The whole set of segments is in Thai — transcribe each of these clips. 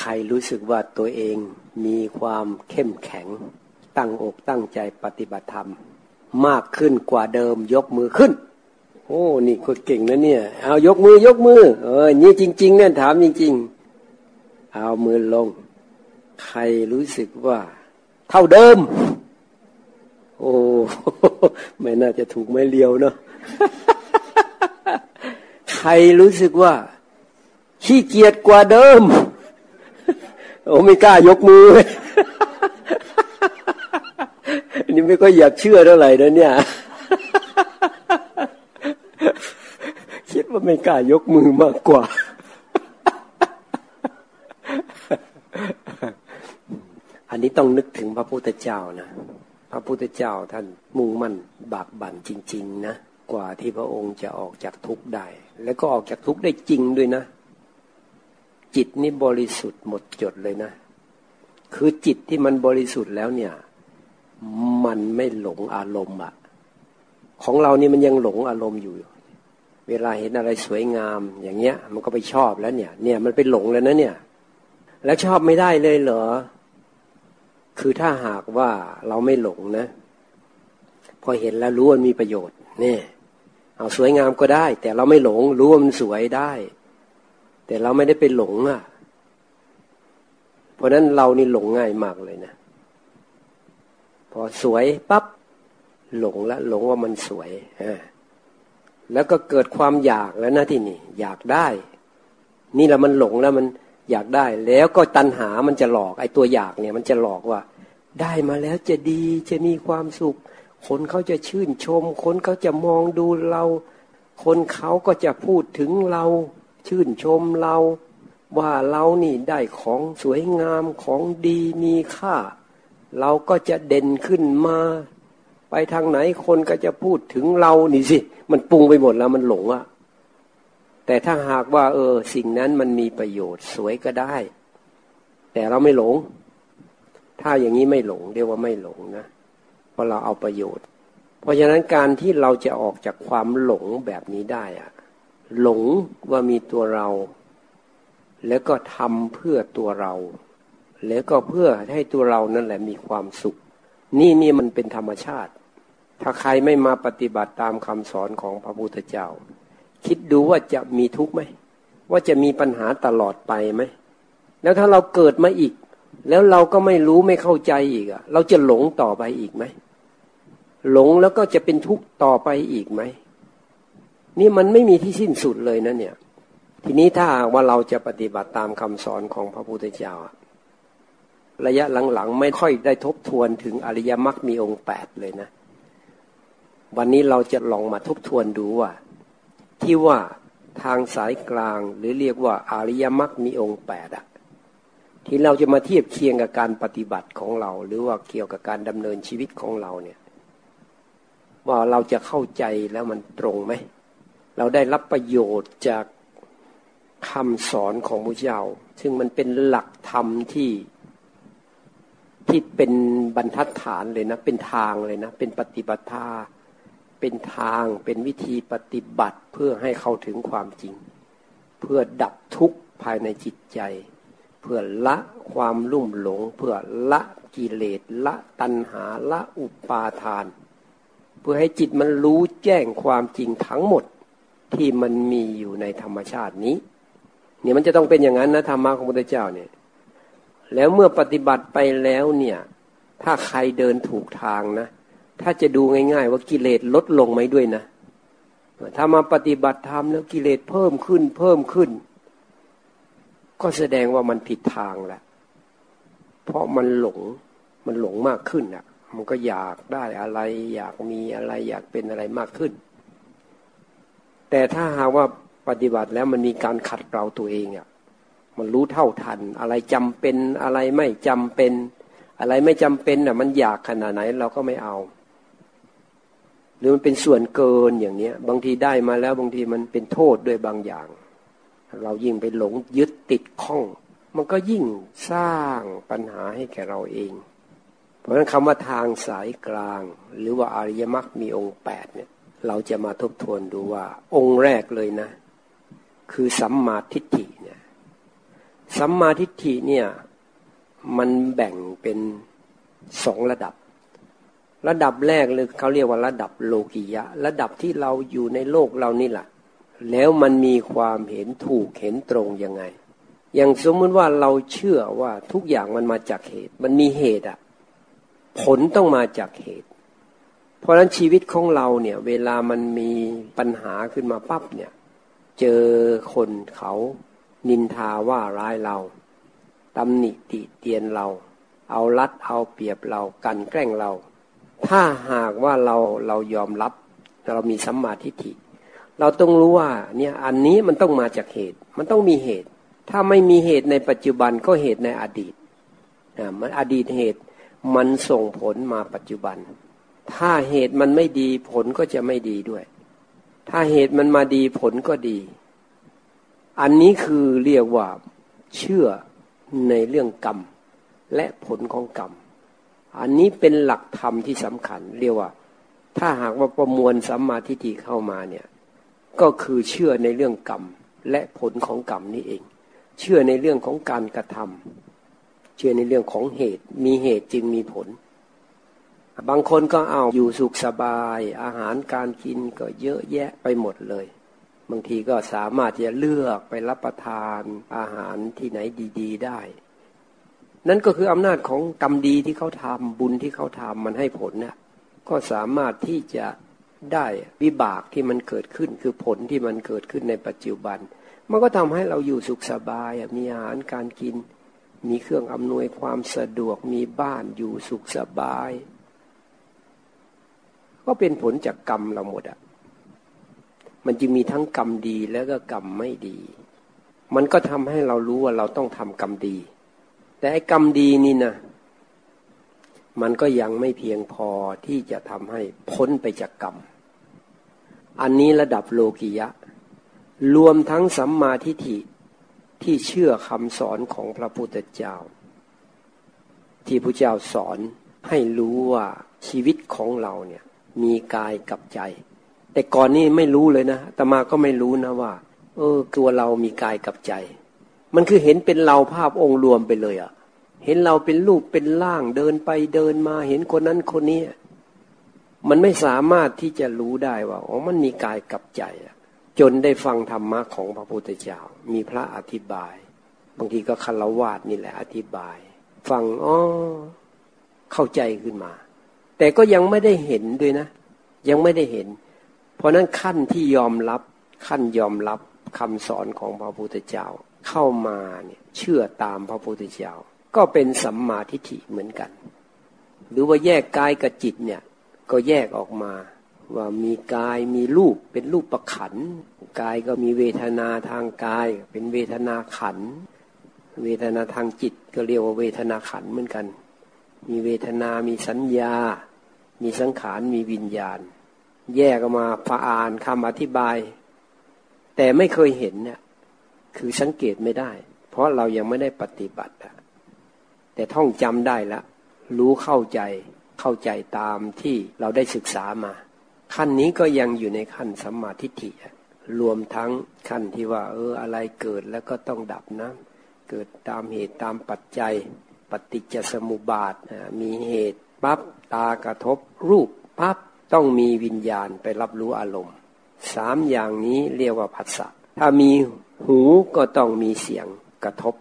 ใครรู้สึกว่าตัวเองมีความเข้มแข็ง ตั้งอกตั้งใจปฏิบัติธรรม มากขึ้นกว่าเดิมยกมือขึ้น โอ้นี่คนเก่งนะเนี่ย เอายกมือยกมือ เออนี่จริง ๆ เนี่ยถามจริง ๆ เอามือลง ใครรู้สึกว่า เท่าเดิม โอ้ไม่น่าจะถูกไม่เลียวเนาะใครรู้สึกว่าขี้เกียจกว่าเดิม โอ้ไม่กล้ายกมืออันนี้ไม่ก็อยากเชื่อเท่าไหร่นะเนี่ย คิดว่าไม่กล้ายกมือมากกว่า อันนี้ต้องนึกถึงพระพุทธเจ้านะพระพุทธเจ้าท่านมุ่งมั่นบากบั่นจริง ๆ นะกว่าที่พระองค์จะออกจากทุกข์ได้ แล้วก็ออกจากทุกข์ได้จริงด้วยนะ จิตนี่บริสุทธิ์หมดจดเลยนะ คือจิตที่มันบริสุทธิ์แล้วเนี่ย มันไม่หลงอารมณ์อะของเรานี่มันยังหลงอารมณ์อยู่ เวลาเห็นอะไรสวยงามอย่างเงี้ย มันก็ไปชอบแล้วเนี่ย เนี่ยมันไปหลงแล้วนะเนี่ย แล้วชอบไม่ได้เลยเหรอ คือถ้าหากว่าเราไม่หลงนะ พอเห็นแล้วรู้ว่ามีประโยชน์เนี่ยเอาสวยงามก็ได้ แต่เราไม่หลงรู้ว่ามันสวยได้ แต่เราไม่ได้ไปหลงอะ เพราะนั้นเรานี่หลงง่ายมากเลยนะ พอสวยปับ๊บหลงละหลงว่ามันสวยแล้วก็เกิดความอยากแล้วนะที่นี่ อยากได้ นี่แหละมันหลงแล้วมันอยากได้ แล้วก็ตัณหามันจะหลอก ไอ้ตัวอยากเนี่ย มันจะหลอกว่า ได้มาแล้วจะดีจะมีความสุข คนเขาจะชื่นชม คนเขาจะมองดูเรา คนเขาก็จะพูดถึงเรา ชื่นชมเรา ว่าเรานี่ได้ของสวยงามของดีมีค่า เราก็จะเด่นขึ้นมา ไปทางไหนคนก็จะพูดถึงเรานี่สิ มันปรุงไปหมดแล้วมันหลงอะแต่ถ้าหากว่า เออ สิ่งนั้นมันมีประโยชน์สวยก็ได้ แต่เราไม่หลง ถ้าอย่างนี้ไม่หลงเรียกว่าไม่หลงนะเพราะเราเอาประโยชน์ เพราะฉะนั้นการที่เราจะออกจากความหลงแบบนี้ได้อะ หลงว่ามีตัวเรา แล้วก็ทำเพื่อตัวเรา แล้วก็เพื่อให้ตัวเรานั่นแหละมีความสุข นี่นี่มันเป็นธรรมชาติ ถ้าใครไม่มาปฏิบัติตามคำสอนของพระพุทธเจ้า คิดดูว่าจะมีทุกข์ไหม ว่าจะมีปัญหาตลอดไปไหม แล้วถ้าเราเกิดมาอีก แล้วเราก็ไม่รู้ไม่เข้าใจอีกอะเราจะหลงต่อไปอีกไหมหลงแล้วก็จะเป็นทุกข์ต่อไปอีกไหม นี่มันไม่มีที่สิ้นสุดเลยนะเนี่ย ทีนี้ถ้าว่าเราจะปฏิบัติตามคำสอนของพระพุทธเจ้า ระยะหลังๆ ไม่ค่อยได้ทบทวนถึงอริยมรรคมีองค์แปดเลยนะ วันนี้เราจะลองมาทบทวนดูว่า ที่ว่าทางสายกลางหรือเรียกว่าอริยมรรคมีองค์แปดอะที่เราจะมาเทียบเคียงกับการปฏิบัติของเรา หรือว่าเกี่ยวกับการดำเนินชีวิตของเราเนี่ย ว่าเราจะเข้าใจแล้วมันตรงไหม เราได้รับประโยชน์จากคำสอนของพระเจ้า ซึ่งมันเป็นหลักธรรมที่ที่เป็นบรรทัดฐานเลยนะ เป็นทางเลยนะ เป็นปฏิบัติาเป็นทาง เป็นวิธีปฏิบัติเพื่อให้เข้าถึงความจริง เพื่อดับทุกข์ภายในจิตใจ เพื่อละความลุ่มหลง เพื่อละกิเลสละตัณหาละอุปาทาน เพื่อให้จิตมันรู้แจ้งความจริงทั้งหมด ที่มันมีอยู่ในธรรมชาตินี้ เนี่ยมันจะต้องเป็นอย่างนั้นนะธรรมะของพระพุทธเจ้าเนี่ย แล้วเมื่อปฏิบัติไปแล้วเนี่ย ถ้าใครเดินถูกทางนะ ถ้าจะดูง่ายๆ ว่ากิเลสลดลงไหมด้วยนะ ถ้ามาปฏิบัติธรรมแล้วกิเลสเพิ่มขึ้น เพิ่มขึ้น ก็แสดงว่ามันผิดทางแหละเพราะมันหลงมันหลงมากขึ้นอะ มันก็อยากได้อะไร อยากมีอะไร อยากเป็นอะไรมากขึ้น แต่ถ้าหากว่าปฏิบัติแล้วมันมีการขัดเกลาตัวเองอะมันรู้เท่าทัน อะไรจำเป็นอะไรไม่จำเป็น อะไรไม่จำเป็นอะ มันอยากขนาดไหนเราก็ไม่เอา หรือมันเป็นส่วนเกินอย่างเนี้ย บางทีได้มาแล้วบางทีมันเป็นโทษด้วยบางอย่าง เรายิ่งไปหลงยึดติดข้อง มันก็ยิ่งสร้างปัญหาให้แก่เราเอง เพราะฉะนั้นคำว่าทางสายกลาง หรือว่าอริยมรรคมีองค์แปดเนี่ย เราจะมาทบทวนดูว่า องค์แรกเลยนะ คือสัมมาทิฏฐิเนี่ยสัมมาทิฏฐิเนี่ยมันแบ่งเป็นสองระดับ ระดับแรกเลยเขาเรียกว่าระดับโลกิยะ ระดับที่เราอยู่ในโลกเรานี่แหละแล้วมันมีความเห็นถูกเห็นตรงยังไง อย่างสมมติว่าเราเชื่อว่าทุกอย่างมันมาจากเหตุ มันมีเหตุอะผลต้องมาจากเหตุ เพราะฉะนั้นชีวิตของเราเนี่ย เวลามันมีปัญหาขึ้นมาปั๊บเนี่ย เจอคนเขานินทาว่าร้ายเราตำหนิติเตียนเรา เอารัดเอาเปรียบเรากันแกล้งเรา ถ้าหากว่าเราเรายอมรับ เรามีสัมมาทิฏฐิ เราต้องรู้ว่าเนี่ยอันนี้มันต้องมาจากเหตุ มันต้องมีเหตุ ถ้าไม่มีเหตุในปัจจุบันก็เหตุในอดีตนะมันอดีตเหตุมันส่งผลมาปัจจุบัน ถ้าเหตุมันไม่ดีผลก็จะไม่ดีด้วย ถ้าเหตุมันมาดีผลก็ดี อันนี้คือเรียกว่าเชื่อในเรื่องกรรม และผลของกรรม อันนี้เป็นหลักธรรมที่สำคัญ เรียกว่า ถ้าหากว่าประมวลสัมมาทิฏฐิเข้ามาเนี่ย ก็คือเชื่อในเรื่องกรรม และผลของกรรมนี้เอง เชื่อในเรื่องของการกระทำเชื่อในเรื่องของเหตุ มีเหตุจึงมีผล บางคนก็เอาอยู่สุขสบาย อาหารการกินก็เยอะแยะไปหมดเลย บางทีก็สามารถจะเลือกไปรับประทานอาหารที่ไหนดี ๆ ได้ นั่นก็คืออำนาจของกรรมดีที่เขาทำบุญที่เขาทำมันให้ผลเนี่ยก็สามารถที่จะได้วิบากที่มันเกิดขึ้นคือผลที่มันเกิดขึ้นในปัจจุบัน มันก็ทำให้เราอยู่สุขสบายมีอาหารการกิน มีเครื่องอำนวยความสะดวกมีบ้านอยู่สุขสบาย ก็เป็นผลจากกรรมเราหมดอะมันจึงมีทั้งกรรมดีแล้วก็กรรมไม่ดี มันก็ทำให้เรารู้ว่าเราต้องทำกรรมดี แต่ไอ้กรรมดีนี่นะมันก็ยังไม่เพียงพอที่จะทำให้พ้นไปจากกรรม อันนี้ระดับโลกิยะ รวมทั้งสัมมาทิฏฐิที่เชื่อคำสอนของพระพุทธเจ้า ที่พระเจ้าสอนให้รู้ว่าชีวิตของเราเนี่ย มีกายกับใจ แต่ก่อนนี้ไม่รู้เลยนะตมาก็ไม่รู้นะว่า เออตัวเรามีกายกับใจ มันคือเห็นเป็นเราภาพองค์รวมไปเลยอะ่ะ เห็นเราเป็นรูปเป็นร่างเดินไปเดินมาเห็นคนนั้นคนนี้มันไม่สามารถที่จะรู้ได้ว่าอ๋อมันมีกายกับใจจนได้ฟังธรรมะของพระพุทธเจ้ามีพระอธิบาย บางทีก็คารวาสนี่แหละอธิบาย ฟังอ๋อเข้าใจขึ้นมา แต่ก็ยังไม่ได้เห็นด้วยนะ ยังไม่ได้เห็น เพราะนั้นขั้นที่ยอมรับขั้นยอมรับคำสอนของพระพุทธเจ้า เข้ามาเนี่ยเชื่อตามพระพุทธเจ้า ก็เป็นสัมมาทิฏฐิเหมือนกัน หรือว่าแยกกายกับจิตเนี่ยก็แยกออกมาว่ามีกายมีรูปเป็นรูปประขันกายก็มีเวทนาทางกาย เป็นเวทนาขัน เวทนาทางจิตก็เรียกว่าเวทนาขันเหมือนกัน มีเวทนา มีสัญญา มีสังขารมีวิญญาณ แยกออกมาพาอ่านคำอธิบาย แต่ไม่เคยเห็นเนี่ยคือสังเกตไม่ได้ เพราะเรายังไม่ได้ปฏิบัติแต่ท่องจำได้ละ รู้เข้าใจเข้าใจตามที่เราได้ศึกษามา ขั้นนี้ก็ยังอยู่ในขั้นสัมมาทิฏฐิรวมทั้งขั้นที่ว่า เอออะไรเกิดแล้วก็ต้องดับนะ เกิดตามเหตุตามปัจจัย ปฏิจจสมุปบาทมีเหตุปั๊บ ตากระทบรูปปั๊บต้องมีวิญญาณไปรับรู้อารมณ์สามอย่างนี้เรียกว่าผัสสะถ้ามีหูก็ต้องมีเสียงกระทบ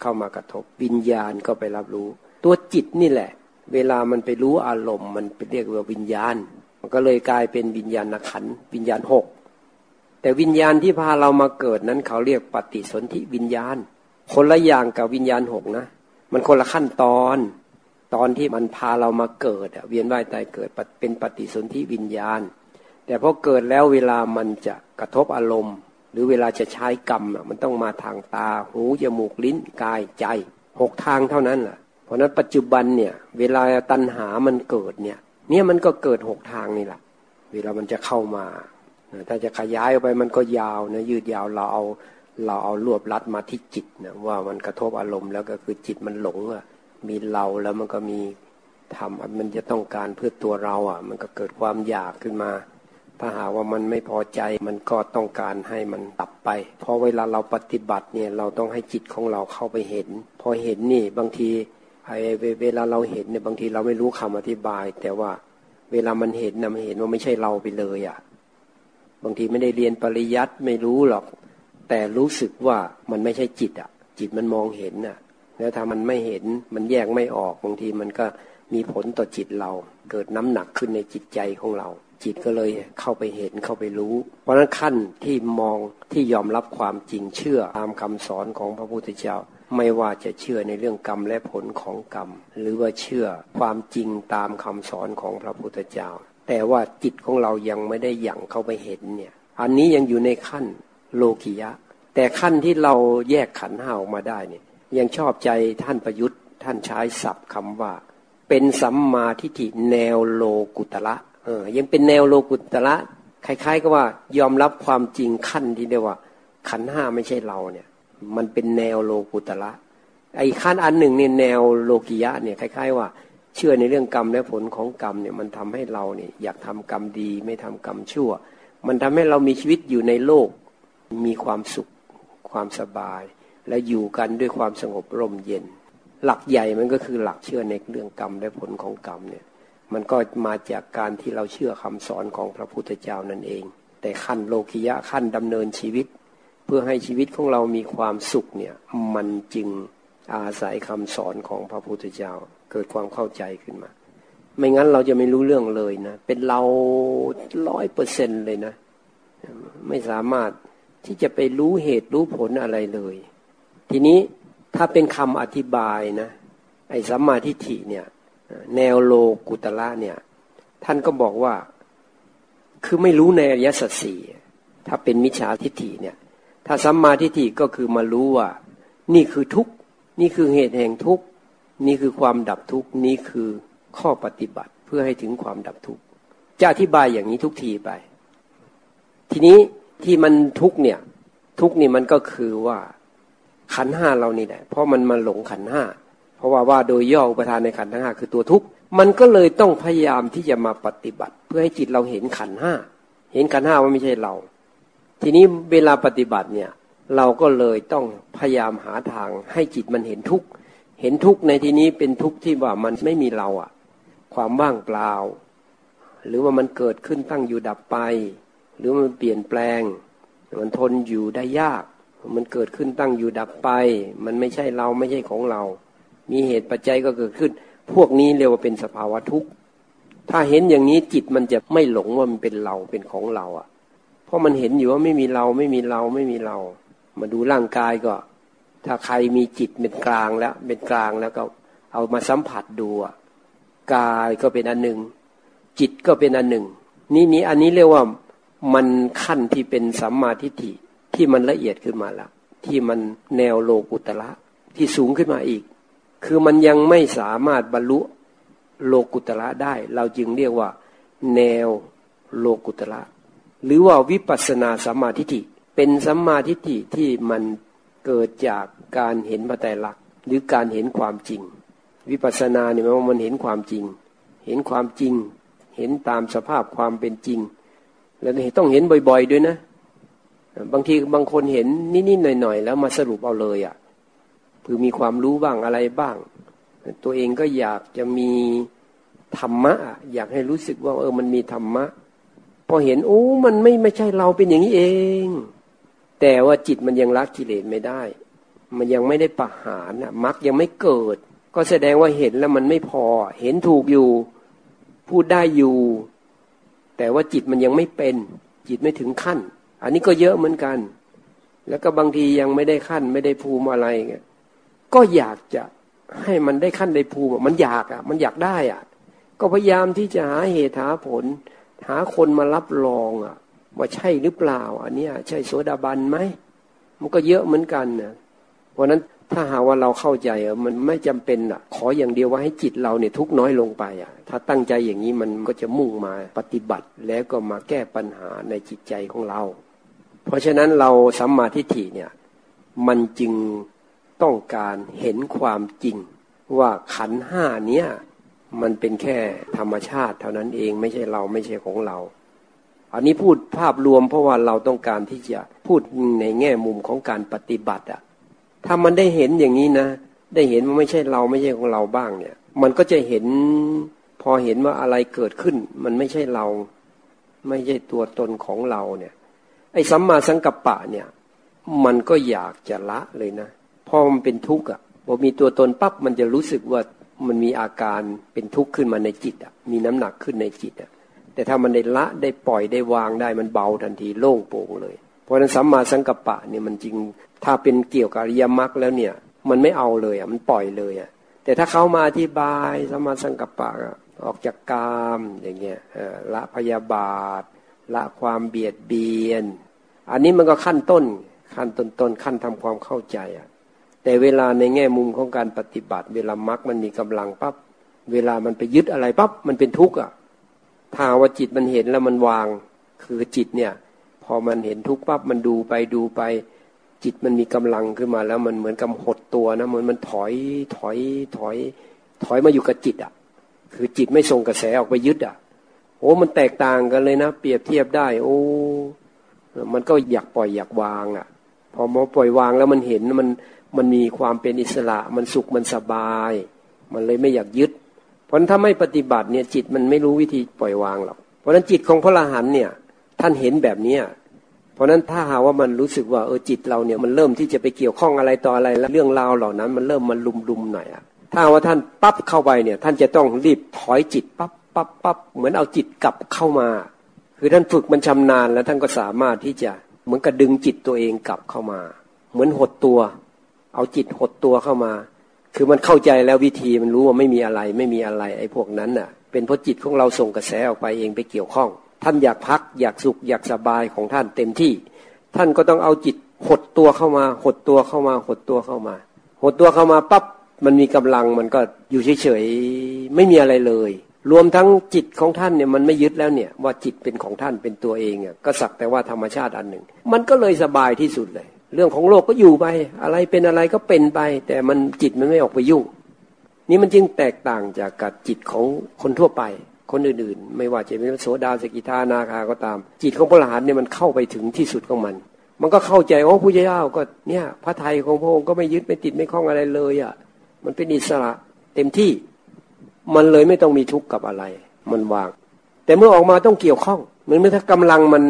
เข้ามากระทบ วิญญาณก็ไปรับรู้ ตัวจิตนี่แหละ เวลามันไปรู้อารมณ์ มันไปเรียกว่าวิญญาณ มันก็เลยกลายเป็นวิญญาณขันวิญญาณหกแต่วิญญาณที่พาเรามาเกิดนั้นเขาเรียกปฏิสนธิวิญญาณ คนละอย่างกับวิญญาณหกนะ มันคนละขั้นตอน ตอนที่มันพาเรามาเกิดเวียนว่ายตายเกิดเป็นปฏิสนธิวิญญาณ แต่พอเกิดแล้วเวลามันจะกระทบอารมณ์ หรือเวลาจะใช้กรรมมันต้องมาทางตาหูจมูกลิ้นกายใจหกทางเท่านั้นแหละเพราะนั้นปัจจุบันเนี่ยเวลาตัณหามันเกิดเนี่ยเนี่ยมันก็เกิดหกทางนี่แหละเวลามันจะเข้ามาถ้าจะขยายออกไปมันก็ยาวนะยืดยาวเราเอาเราเอารวบรัดมาที่จิตนะว่ามันกระทบอารมณ์แล้วก็คือจิตมันหลงอะ มีเราแล้วมันก็มีทำมันจะต้องการเพื่อตัวเราอะ มันก็เกิดความอยากขึ้นมา ถ้าหาว่ามันไม่พอใจมันก็ต้องการให้มันตับไปพอเวลาเราปฏิบัติเนี่ยเราต้องให้จิตของเราเข้าไปเห็น พอเห็นนี่บางทีไอ้เวลาเราเห็นเนี่ยบางทีเราไม่รู้คำอธิบาย แต่ว่าเวลามันเห็นนะมันเห็นว่าไม่ใช่เราไปเลยอะ บางทีไม่ได้เรียนปริยัติไม่รู้หรอก แต่รู้สึกว่ามันไม่ใช่จิตอะ จิตมันมองเห็นน่ะ แล้วถ้ามันไม่เห็นมันแยกไม่ออกบางทีมันก็มีผลต่อจิตเรา เกิดน้ำหนักขึ้นในจิตใจของเรา จิตก็เลยเข้าไปเห็นเข้าไปรู้ เพราะนั้นขั้นที่มองที่ยอมรับความจริงเชื่อตามคำสอนของพระพุทธเจ้า ไม่ว่าจะเชื่อในเรื่องกรรมและผลของกรรม หรือว่าเชื่อความจริงตามคำสอนของพระพุทธเจ้า แต่ว่าจิตของเรายังไม่ได้หยั่งเข้าไปเห็นเนี่ย อันนี้ยังอยู่ในขั้นโลกิยะ แต่ขั้นที่เราแยกขันห้าออกมาได้เนี่ย ยังชอบใจท่านประยุทธ์ ท่านใช้ศัพท์คำว่า เป็นสัมมาทิฏฐิแนวโลกุตละเออยังเป็นแนวโลกุตละคล้ายๆกับว่ายอมรับความจริงขั้นที่เรียกว่า ขันห้าไม่ใช่เราเนี่ย มันเป็นแนวโลกุตละไอ้ขั้นอันหนึ่งเนี่ยแนวโลกิยะเนี่ยคล้าย ๆ ว่า เชื่อในเรื่องกรรมและผลของกรรมเนี่ยมันทำให้เราเนี่ยอยากทำกรรมดีไม่ทำกรรมชั่ว มันทำให้เรามีชีวิตอยู่ในโลก มีความสุขความสบาย และอยู่กันด้วยความสงบร่มเย็น หลักใหญ่มันก็คือหลักเชื่อในเรื่องกรรมและผลของกรรมเนี่ยมันก็มาจากการที่เราเชื่อคำสอนของพระพุทธเจ้านั่นเอง แต่ขั้นโลกิยะขั้นดำเนินชีวิต เพื่อให้ชีวิตของเรามีความสุขเนี่ยมันจึงอาศัยคำสอนของพระพุทธเจ้าเกิดความเข้าใจขึ้นมา ไม่งั้นเราจะไม่รู้เรื่องเลยนะ เป็นเราร้อยเปอร์เซ็นเลยนะ ไม่สามารถที่จะไปรู้เหตุรู้ผลอะไรเลย ทีนี้ถ้าเป็นคำอธิบายนะ ไอ้สัมมาทิฏฐิเนี่ย แนวโลกุตละเนี่ย ท่านก็บอกว่า คือไม่รู้ในอริยสัจสี่ถ้าเป็นมิจฉาทิฏฐิเนี่ย ถ้าสัมมาทิฏฐิก็คือมารู้ว่า นี่คือทุกนี่คือเหตุแห่งทุกนี่คือความดับทุกนี่คือข้อปฏิบัติเพื่อให้ถึงความดับทุกจะอธิบายอย่างนี้ทุกทีไป ทีนี้ที่มันทุกเนี่ย ทุกนี่มันก็คือว่า ขันห้าเรานี่แหละเพราะมันมาหลงขันห้าเพราะว่าว่าโดยย่ออุปทานในขันทั้งห้าคือตัวทุกข์มันก็เลยต้องพยายามที่จะมาปฏิบัติ เพื่อให้จิตเราเห็นขันห้าเห็นขันห้าว่าไม่ใช่เรา ทีนี้เวลาปฏิบัติเนี่ยเราก็เลยต้องพยายามหาทางให้จิตมันเห็นทุกข์เห็นทุกข์ในที่นี้เป็นทุกข์ที่ว่ามันไม่มีเราอะความว่างเปล่า หรือว่ามันเกิดขึ้นตั้งอยู่ดับไป หรือมันเปลี่ยนแปลง มันทนอยู่ได้ยาก มันเกิดขึ้นตั้งอยู่ดับไป มันไม่ใช่เราไม่ใช่ของเรา มีเหตุปัจจัยก็เกิดขึ้น พวกนี้เรียกว่าเป็นสภาวะทุกข์ ถ้าเห็นอย่างนี้จิตมันจะไม่หลงว่ามันเป็นเราเป็นของเราอะ เพราะมันเห็นอยู่ว่าไม่มีเราไม่มีเราไม่มีเรา มาดูร่างกายก็ ถ้าใครมีจิตเป็นกลางแล้วเป็นกลางแล้วก็เอามาสัมผัสดูอะกายก็เป็นอันหนึ่ง จิตก็เป็นอันหนึ่ง นี่นี้อันนี้เรียกว่ามันขั้นที่เป็นสัมมาทิฏฐิ ที่มันละเอียดขึ้นมาแล้ว ที่มันแนวโลกุตละที่สูงขึ้นมาอีก คือมันยังไม่สามารถบรรลุโลกุตละได้ เราจึงเรียกว่า แนวโลกุตละหรือว่าวิปัสนาสัมมาทิฏฐิเป็นสัมมาทิฏฐิที่มันเกิดจากการเห็นพระไตรลักษณ์หรือการเห็นความจริง วิปัสนาเนี่ยมันเห็นความจริง เห็นความจริง เห็นตามสภาพความเป็นจริง แล้วต้องเห็นบ่อย ๆ ด้วยนะ บางทีบางคนเห็นนิดๆหน่อยๆ แล้วมาสรุปเอาเลยอะ่ะคือมีความรู้บ้างอะไรบ้าง ตัวเองก็อยากจะมีธรรมะ อยากให้รู้สึกว่า เออมันมีธรรมะ พอเห็นโอ้มันไม่ไม่ใช่เราเป็นอย่างนี้เอง แต่ว่าจิตมันยังละกิเลสไม่ได้ มันยังไม่ได้ประหารนะมรรคยังไม่เกิด ก็แสดงว่าเห็นแล้วมันไม่พอ เห็นถูกอยู่ พูดได้อยู่ แต่ว่าจิตมันยังไม่เป็น จิตไม่ถึงขั้น อันนี้ก็เยอะเหมือนกัน แล้วก็บางทียังไม่ได้ขั้นไม่ได้ภูมิอะไรเงี้ยก็อยากจะให้มันได้ขั้นได้ภูมิมันอยากอะ มันอยากได้อะ ก็พยายามที่จะหาเหตุหาผล หาคนมารับรองอะ ว่าใช่หรือเปล่า อันนี้ใช่โสดาบันไหมมันก็เยอะเหมือนกันนะเพราะนั้นถ้าหาว่าเราเข้าใจอะมันไม่จำเป็นอะ ขออย่างเดียวว่าให้จิตเราเนี่ยทุกน้อยลงไปอะ ถ้าตั้งใจอย่างนี้มันก็จะมุ่งมาปฏิบัติแล้วก็มาแก้ปัญหาในจิตใจของเรา เพราะฉะนั้นเราสัมมาทิฏฐิเนี่ยมันจึงต้องการเห็นความจริง ว่าขันห้าเนี้ยมันเป็นแค่ธรรมชาติ เท่านั้นเองไม่ใช่เราไม่ใช่ของเรา อันนี้พูดภาพรวมเพราะว่าเราต้องการที่จะพูดในแง่มุมของการปฏิบัติอะถ้ามันได้เห็นอย่างนี้นะ ได้เห็นว่าไม่ใช่เราไม่ใช่ของเราบ้างเนี่ย มันก็จะเห็นพอเห็นว่าอะไรเกิดขึ้น มันไม่ใช่เรา ไม่ใช่ตัวตนของเราเนี่ย ไอ้สัมมาสังกัปปะเนี่ย มันก็อยากจะละเลยนะพอมันเป็นทุกข์อะพอมีตัวตนปั๊บมันจะรู้สึกว่ามันมีอาการเป็นทุกข์ขึ้นมาในจิตอะมีน้ำหนักขึ้นในจิตอะแต่ถ้ามันได้ละได้ปล่อยได้วางได้มันเบาทันทีโล่งโปร่งเลย เพราะฉะนั้นสัมมาสังกัปปะเนี่ยมันจริงถ้าเป็นเกี่ยวกับอริยมรรคแล้วเนี่ย มันไม่เอาเลยอะมันปล่อยเลยอะแต่ถ้าเขามาอธิบายสัมมาสังกัปปะออกจากกามอย่างเงี้ยละพยาบาท ละความเบียดเบียน อันนี้มันก็ขั้นต้น ขั้นต้นๆขั้นทำความเข้าใจอะ แต่เวลาในแง่มุมของการปฏิบัติ เวลามรรคมันมีกำลังปับ๊บเวลามันไปยึดอะไรปับ๊บมันเป็นทุกข์อะถ้าว่าจิตมันเห็นแล้วมันวาง คือจิตเนี่ย พอมันเห็นทุกข์ปั๊บมันดูไปดูไป จิตมันมีกำลังขึ้นมาแล้วมันเหมือนกับหดตัวนะเหมือนมันถอยถอยถอย ถอยมาอยู่กับจิตอะ คือจิตไม่ส่งกระแสออกไปยึดอะ โอ้มันแตกต่างกันเลยนะ เปรียบเทียบได้ โอ้มันก็อยากปล่อยอยากวางอะ พอมาปล่อยวางแล้วมันเห็นมันมันมีความเป็นอิสระ มันสุขมันสบาย มันเลยไม่อยากยึด เพราะถ้าไม่ปฏิบัติเนี่ยจิตมันไม่รู้วิธีปล่อยวางหรอกเพราะนั้นจิตของพระอรหันเนี่ย ท่านเห็นแบบเนี้ยเพราะนั้นถ้าหาว่ามันรู้สึกว่าเออจิตเราเนี่ยมันเริ่มที่จะไปเกี่ยวข้องอะไรต่ออะไรแล้วเรื่องราวเหล่านั้น มันเริ่มมันลุมๆหน่อยอะถ้าว่าท่านปั๊บเข้าไปเนี่ย ท่านจะต้องรีบถอยจิตปั๊บ ปั๊บปั๊บเหมือนเอาจิตกลับเข้ามา คือท่านฝึกมันชำนาญแล้วท่านก็สามารถที่จะเหมือนกับดึงจิตตัวเองกลับเข้ามา เหมือนหดตัว เอาจิตหดตัวเข้ามา คือมันเข้าใจแล้ววิธีมันรู้ว่าไม่มีอะไร ไม่มีอะไรไอ้พวกนั้นน่ะ เป็นเพราะจิตของเราส่งกระแสออกไปเองไปเกี่ยวข้อง ท่านอยากพักอยากสุขอยากสบายของท่านเต็มที่ ท่านก็ต้องเอาจิตหดตัวเข้ามา หดตัวเข้ามา หดตัวเข้ามา หดตัวเข้ามาปั๊บมันมีกำลังมันก็อยู่เฉยๆไม่มีอะไรเลย รวมทั้งจิตของท่านเนี่ยมันไม่ยึดแล้วเนี่ยว่าจิตเป็นของท่านเป็นตัวเองอะก็สักแต่ว่าธรรมชาติอันหนึ่ง มันก็เลยสบายที่สุดเลย เรื่องของโลกก็อยู่ไป อะไรเป็นอะไรก็เป็นไป แต่มันจิตมันไม่ออกไปยุ่งนี่มันจึงแตกต่างจากกับจิตของคนทั่วไป คนอื่นๆ ไม่ว่าจะเป็นโสดาสกิทานาคาก็ตาม จิตของพระอรหันต์เนี่ยมันเข้าไปถึงที่สุดของมัน มันก็เข้าใจว่าพระเจ้าก็เนี่ย พระไทยของพระองค์ก็ไม่ยึดไม่ติดไม่คล้องอะไรเลยอะมันเป็นอิสระเต็มที่ มันเลยไม่ต้องมีทุกข์กับอะไร มันวาง แต่เมื่อออกมาต้องเกี่ยวข้องเหมือนเมื่อถ้ากำลังมัน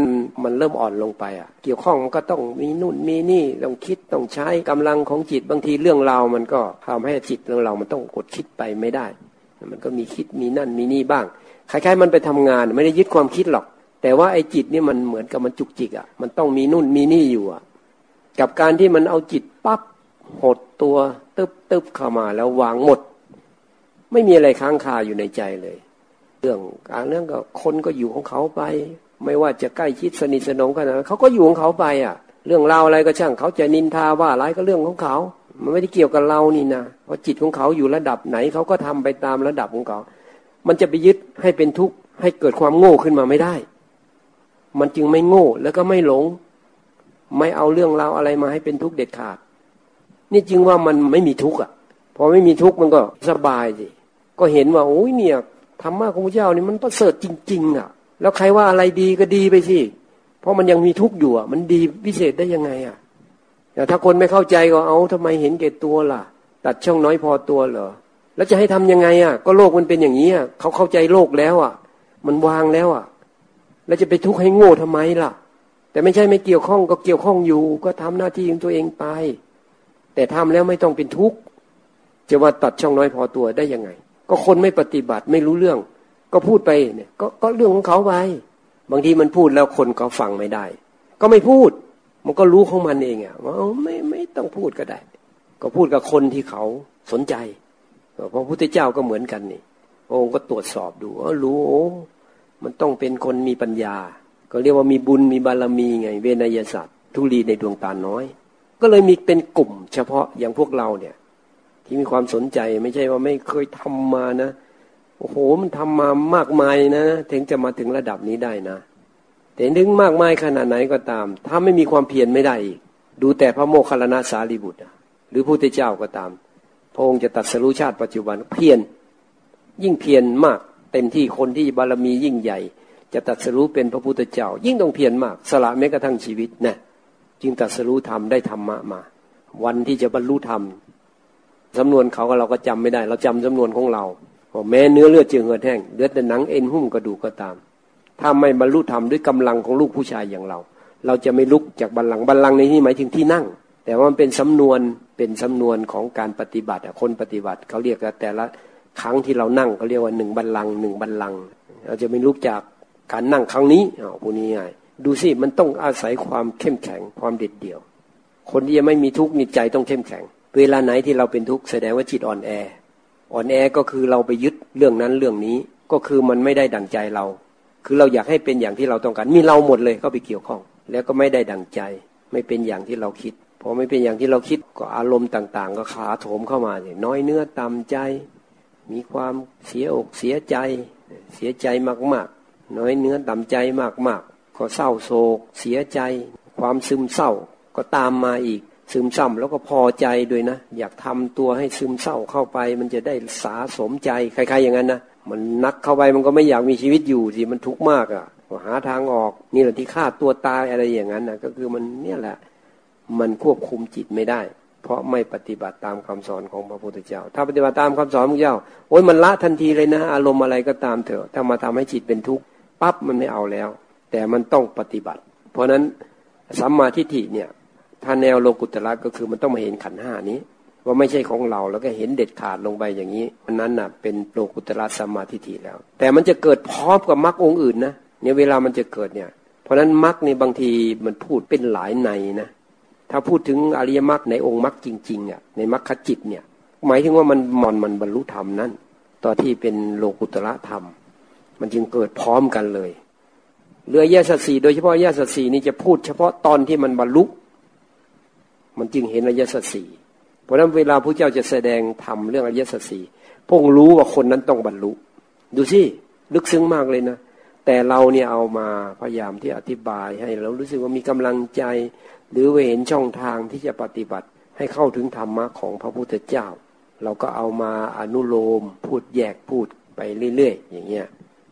มันเริ่มอ่อนลงไปอะ เกี่ยวข้องมันก็ต้องมีนู่นมีนี่ต้องคิดต้องใช้กำลังของจิตบางทีเรื่องราวมันก็ทำให้จิตของเรา มันต้องกดคิดไปไม่ได้ มันก็มีคิดมีนั่นมีนี่บ้างคล้ายๆมันไปทำงานไม่ได้ยึดความคิดหรอก แต่ว่าไอ้จิตนี่มันเหมือนกับมันจุกจิกอะ มันต้องมีนู่นมีนี่อยู่อะ กับการที่มันเอาจิตปั๊บหดตัวตึบตึบเข้ามาแล้ววางหมด ไม่มีอะไรค้างคาอยู่ในใจเลย เรื่องการเรื่องก็คนก็อยู่ของเขาไป ไม่ว่าจะใกล้ชิดสนิทสนมกันนะเขาก็อยู่ของเขาไปอะ เรื่องราวอะไรก็ช่างเขาจะนินทาว่าอะไรก็เรื่องของเขา มันไม่ได้เกี่ยวกับเรานี่นะเพราะจิตของเขาอยู่ระดับไหนเขาก็ทำไปตามระดับของเขา มันจะไปยึดให้เป็นทุกข์ให้เกิดความโง่ขึ้นมาไม่ได้ มันจึงไม่โง่แล้วก็ไม่หลง ไม่เอาเรื่องราวอะไรมาให้เป็นทุกข์เด็ดขาด นี่จึงว่ามันไม่มีทุกข์อะพอไม่มีทุกข์มันก็สบายสิ ก็เห็นว่าโอ้ยเนี่ยธรรมะของพระเจ้านี่มันประเสริฐจริง ๆ อะ แล้วใครว่าอะไรดีก็ดีไปสิเพราะมันยังมีทุกข์อยู่อะ มันดีพิเศษได้ยังไงอะแต่ถ้าคนไม่เข้าใจก็เอาทำไมเห็นแก่ตัวล่ะ ตัดช่องน้อยพอตัวเหรอแล้วจะให้ทำยังไงอะ ก็โลกมันเป็นอย่างนี้อะเขาเข้าใจโลกแล้วอะ มันวางแล้วอะ แล้วจะไปทุกข์ให้โง่ทำไมล่ะ แต่ไม่ใช่ไม่เกี่ยวข้องก็เกี่ยวข้องอยู่ ก็ทำหน้าที่ของตัวเองไป แต่ทำแล้วไม่ต้องเป็นทุกข์จะว่าตัดช่องน้อยพอตัวได้ยังไง ก็คนไม่ปฏิบัติไม่รู้เรื่อง ก็พูดไปเนี่ยก็ก็เรื่องของเขาไปบางทีมันพูดแล้วคนก็ฟังไม่ได้ ก็ไม่พูด มันก็รู้ของมันเองอะว่าไม่ไม่ต้องพูดก็ได้ ก็พูดกับคนที่เขาสนใจพระพุทธเจ้าก็เหมือนกันนี่องค์ก็ตรวจสอบดูเออรู้โอ้มันต้องเป็นคนมีปัญญา ก็เรียกว่ามีบุญมีบารมีไง เวนยศาสตร์ทุลีในดวงตาน้อย ก็เลยมีเป็นกลุ่ม เฉพาะอย่างพวกเราเนี่ย ที่มีความสนใจ ไม่ใช่ว่าไม่เคยทำมานะโอ้โหมันทำมามากมายนะถึงจะมาถึงระดับนี้ได้นะแต่ถึงมากมายขนาดไหนก็ตาม ถ้าไม่มีความเพียรไม่ได้อีกดูแต่พระโมคคัลลานะสารีบุตร หรือพระพุทธเจ้าก็ตาม พระองค์จะตัดสรุชาติปัจจุบันเพียรยิ่งเพียรมากเต็มที่คนที่บารมียิ่งใหญ่ จะตัดสรู้เป็นพระพุทธเจ้า ยิ่งต้องเพียรมาก สละแม้กระทั่งชีวิตนะจึงตัดสรู้ธรรมได้ธรรมะมา วันที่จะบรรลุธรรม สำนวนเขาก็เราก็จำไม่ได้ เราจำสำนวนของเราแม้เนื้อเลือดเจือเหือดแห้งเลือดแต่หนังเอ็นหุ้มกระดูกก็ตาม ถ้าไม่บรรลุธรรมด้วยกำลังของลูกผู้ชายอย่างเรา เราจะไม่ลุกจากบัลลังก์บัลลังก์ในที่หมายถึงที่นั่ง แต่ว่ามันเป็นสำนวนเป็นสำนวนของการปฏิบัติคนปฏิบัติเขาเรียกแต่ละครั้งที่เรานั่งเขาเรียกว่าหนึ่งบัลลังก์หนึ่งบัลลังก์เราจะไม่ลุกจากการนั่งครั้งนี้อ๋อพูดง่ายดูสิมันต้องอาศัยความเข้มแข็งความเด็ดเดี่ยว คนที่ยังไม่มีทุกข์มีใจต้องเข้มแข็ง เวลาไหนที่เราเป็นทุกข์แสดงว่าจิตอ่อนแอ อ่อนแอก็คือเราไปยึดเรื่องนั้นเรื่องนี้ก็คือมันไม่ได้ดั่งใจเรา คือเราอยากให้เป็นอย่างที่เราต้องการ มีเราหมดเลยเข้าไปเกี่ยวข้อง แล้วก็ไม่ได้ดั่งใจ ไม่เป็นอย่างที่เราคิดพอไม่เป็นอย่างที่เราคิดก็อารมณ์ต่าง ๆ ก็ขาโถมเข้ามาเลยน้อยเนื้อต่ำใจ มีความเสียอกเสียใจ เสียใจมากๆ น้อยเนื้อต่ำใจมากๆ ก็เศร้าโศก เสียใจ ความซึมเศร้าก็ตามมาอีก ซึมซ้ำแล้วก็พอใจด้วยนะ อยากทำตัวให้ซึมเศร้าเข้าไป มันจะได้สาสมใจใครๆอย่างนั้นนะมันนักเข้าไปมันก็ไม่อยากมีชีวิตอยู่สิมันทุกข์มากอะหาทางออกนี่แหละที่ฆ่าตัวตายอะไรอย่างนั้นนะก็คือมันเนี่ยแหละ มันควบคุมจิตไม่ได้ เพราะไม่ปฏิบัติตามคำสอนของพระพุทธเจ้า ถ้าปฏิบัติตามคำสอนของเจ้าโอ้ยมันละทันทีเลยนะ อารมณ์อะไรก็ตามเถอะถ้ามาทำให้จิตเป็นทุกข์ปั๊บมันไม่เอาแล้ว แต่มันต้องปฏิบัติ เพราะฉะนั้นสัมมาทิฏฐิเนี่ย ถ้าแนวโลกุตระก็คือมันต้องมาเห็นขันห้านี้ ว่าไม่ใช่ของเราแล้วก็เห็นเด็ดขาดลงไปอย่างนี้อันนั้นน่ะเป็นโลกุตระสัมมาทิฏฐิแล้ว แต่มันจะเกิดพร้อมกับมรรคองค์อื่นนะเนี่ยเวลามันจะเกิดเนี่ย เพราะฉะนั้นมรรคในบางทีมันพูดเป็นหลายในนะถ้าพูดถึงอริยมรรคในองค์มรรคจริงๆอะในมรรคจิตเนี่ย หมายถึงว่ามันมอนมันบรรลุธรรมนั้นตอนที่เป็นโลกุตระธรรม มันจึงเกิดพร้อมกันเลยเรือแยสัตสีโดยเฉพาะแยสัตสีนี่จะพูดเฉพาะตอนที่มันบรรลุ มันจึงเห็นอริยสัตสีราะนั้นเวลาพระเจ้าจะแสดงทำเรื่องอริยสัจสี่พงรู้ว่าคนนั้นต้องบรรลุ ดูสิลึกซึ้งมากเลยนะ แต่เราเนี่ยเอามาพยายามที่อธิบายให้เรารู้สึกว่ามีกำลังใจ หรือเห็นช่องทางที่จะปฏิบัติให้เข้าถึงธรรมะของพระพุทธเจ้า เราก็เอามาอนุโลม พูดแยกพูดไปเรื่อยๆอย่างเงี้ย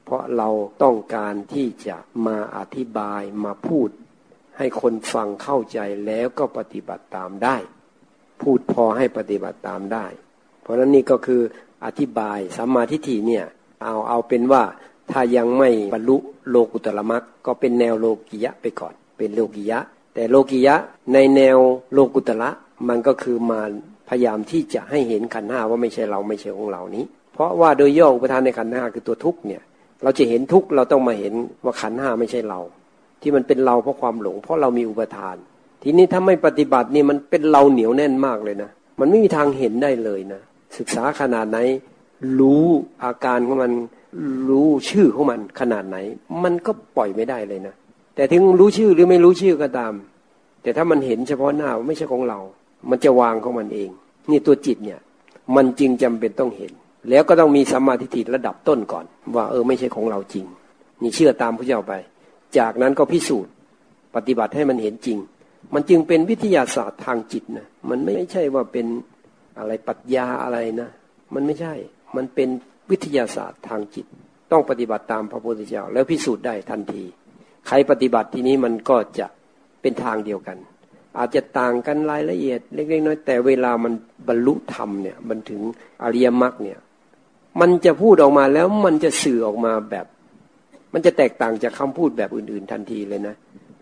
เพราะเราต้องการที่จะมาอธิบายมาพูด ให้คนฟังเข้าใจแล้วก็ปฏิบัติตามได้ พูดพอให้ปฏิบัติตามได้ เพราะฉะนั้นนี่ก็คืออธิบายสัมมาทิฏฐิเนี่ยเอาเอาเป็นว่าถ้ายังไม่บรรลุโลกุตละมักก็เป็นแนวโลกิยะไปก่อน เป็นโลกิยะ แต่โลกิยะในแนวโลกุตละมันก็คือมาพยายามที่จะให้เห็นขันห้าว่าไม่ใช่เราไม่ใช่ของเรานี้ เพราะว่าโดยย่ออุปทานในขันห้าคือตัวทุกเนี่ยเราจะเห็นทุกเราต้องมาเห็นว่าขันห้าไม่ใช่เรา ที่มันเป็นเราเพราะความหลง เพราะเรามีอุปทาน ทีนี้ถ้าไม่ปฏิบัตินี่มันเป็นเราเหนียวแน่นมากเลยนะ มันไม่มีทางเห็นได้เลยนะ ศึกษาขนาดไหน รู้อาการของมันรู้ชื่อของมันขนาดไหน มันก็ปล่อยไม่ได้เลยนะ แต่ถึงรู้ชื่อหรือไม่รู้ชื่อก็ตาม แต่ถ้ามันเห็นเฉพาะหน้าไม่ใช่ของเรา มันจะวางของมันเอง นี่ตัวจิตเนี่ย มันจริงจำเป็นต้องเห็น แล้วก็ต้องมีสัมมาทิฏฐิระดับต้นก่อน ว่าเออไม่ใช่ของเราจริง นี่เชื่อตามพระเจ้าไป จากนั้นก็พิสูจน์ปฏิบัติให้มันเห็นจริง มันจึงเป็นวิทยาศาสตร์ทางจิตนะมันไม่ใช่ว่าเป็นอะไรปรัชญาอะไรนะมันไม่ใช่ มันเป็นวิทยาศาสตร์ทางจิต ต้องปฏิบัติตามพระพุทธเจ้า แล้วพิสูจน์ได้ทันที ใครปฏิบัติทีนี้มันก็จะเป็นทางเดียวกัน อาจจะต่างกันรายละเอียดเล็กๆน้อยแต่เวลามันบรรลุธรรมเนี่ยมันถึงอริยมรรคเนี่ยมันจะพูดออกมาแล้วมันจะสื่อออกมาแบบ มันจะแตกต่างจากคำพูดแบบอื่น ๆ ทันทีเลยนะ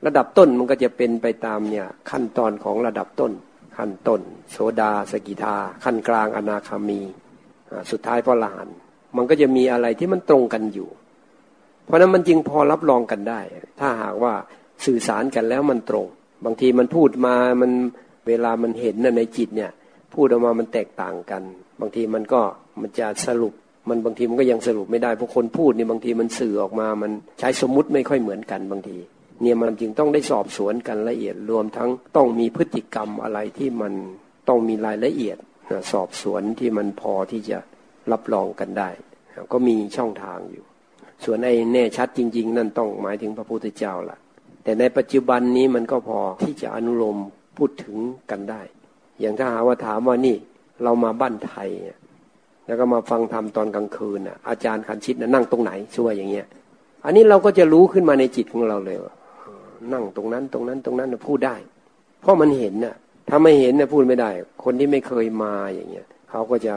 ระดับต้นมันก็จะเป็นไปตามเนี่ยขั้นตอนของระดับต้น ขั้นต้น โสดาสกิทา ขั้นกลางอนาคามี สุดท้ายพระลาน มันก็จะมีอะไรที่มันตรงกันอยู่ เพราะนั้นมันจึงพอรับรองกันได้ ถ้าหากว่าสื่อสารกันแล้วมันตรง บางทีมันพูดมามันเวลามันเห็นในจิตเนี่ย พูดออกมามันแตกต่างกัน บางทีมันก็มันจะสรุป มันบางทีมันก็ยังสรุปไม่ได้เพราะคนพูดเนี่ยบางทีมันสื่อออกมามันใช้สมมุติไม่ค่อยเหมือนกันบางที เนี่ยมันจึงต้องได้สอบสวนกันละเอียดรวมทั้งต้องมีพฤติกรรมอะไรที่มันต้องมีรายละเอียดสอบสวนที่มันพอที่จะรับรองกันได้ ก็มีช่องทางอยู่ ส่วนไอ้แน่ชัดจริง ๆ นั่นต้องหมายถึงพระพุทธเจ้าละแต่ในปัจจุบันนี้มันก็พอที่จะอนุโลมพูดถึงกันได้ อย่างถ้าหาว่าถามว่านี่เรามาบ้านไทย แล้วก็มาฟังธรรมตอนกลางคืนอาจารย์คันชิตนั่งตรงไหนช่วยอย่างเงี้ย อันนี้เราก็จะรู้ขึ้นมาในจิตของเราเลยว่านั่งตรงนั้นตรงนั้นตรงนั้นพูดได้ เพราะมันเห็นน่ะ ถ้าไม่เห็นน่ะพูดไม่ได้ คนที่ไม่เคยมาอย่างเงี้ยเขาก็จะ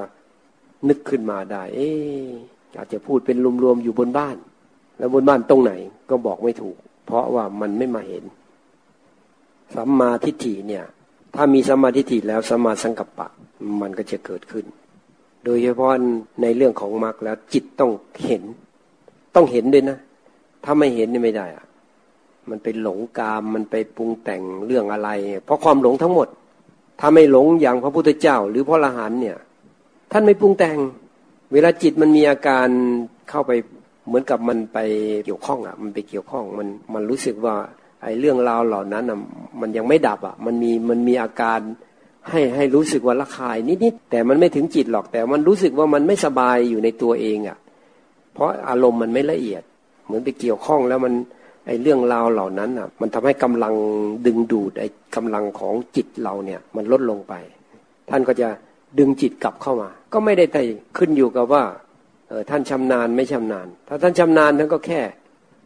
นึกขึ้นมาได้ เอ๊อาจจะพูดเป็นรวมๆอยู่บนบ้าน แล้วบนบ้านตรงไหนก็บอกไม่ถูก เพราะว่ามันไม่มาเห็นสัมมาทิฏฐิเนี่ย ถ้ามีสัมมาทิฏฐิแล้วสัมมาสังกัปปะ มันก็จะเกิดขึ้น โดยเฉพาะในเรื่องของมรรคแล้วจิตต้องเห็น ต้องเห็นด้วยนะ ถ้าไม่เห็นนี่ไม่ได้อะมันไปหลงกามมันไปปรุงแต่งเรื่องอะไร เพราะความหลงทั้งหมด ถ้าไม่หลงอย่างพระพุทธเจ้า หรือพระอรหันเนี่ย ท่านไม่ปรุงแต่ง เวลาจิตมันมีอาการเข้าไปเหมือนกับมันไปเกี่ยวข้องอะ มันไปเกี่ยวข้องมันมันรู้สึกว่าไอ้เรื่องราวเหล่านั้นอะมันยังไม่ดับอะ มันมีมันมีอาการ ให้ให้รู้สึกว่าละคายนิดๆแต่มันไม่ถึงจิตหรอกแต่มันรู้สึกว่ามันไม่สบายอยู่ในตัวเองอะ เพราะอารมณ์มันไม่ละเอียด เหมือนไปเกี่ยวข้องแล้วมันไอ้เรื่องราวเหล่านั้นอะ มันทำให้กำลังดึงดูดไอ้กำลังของจิตเราเนี่ย มันลดลงไป ท่านก็จะดึงจิตกลับเข้ามา ก็ไม่ได้แต่ขึ้นอยู่กับว่าเออท่านชำนาญไม่ชำนาญ ถ้าท่านชำนาญท่านก็แค่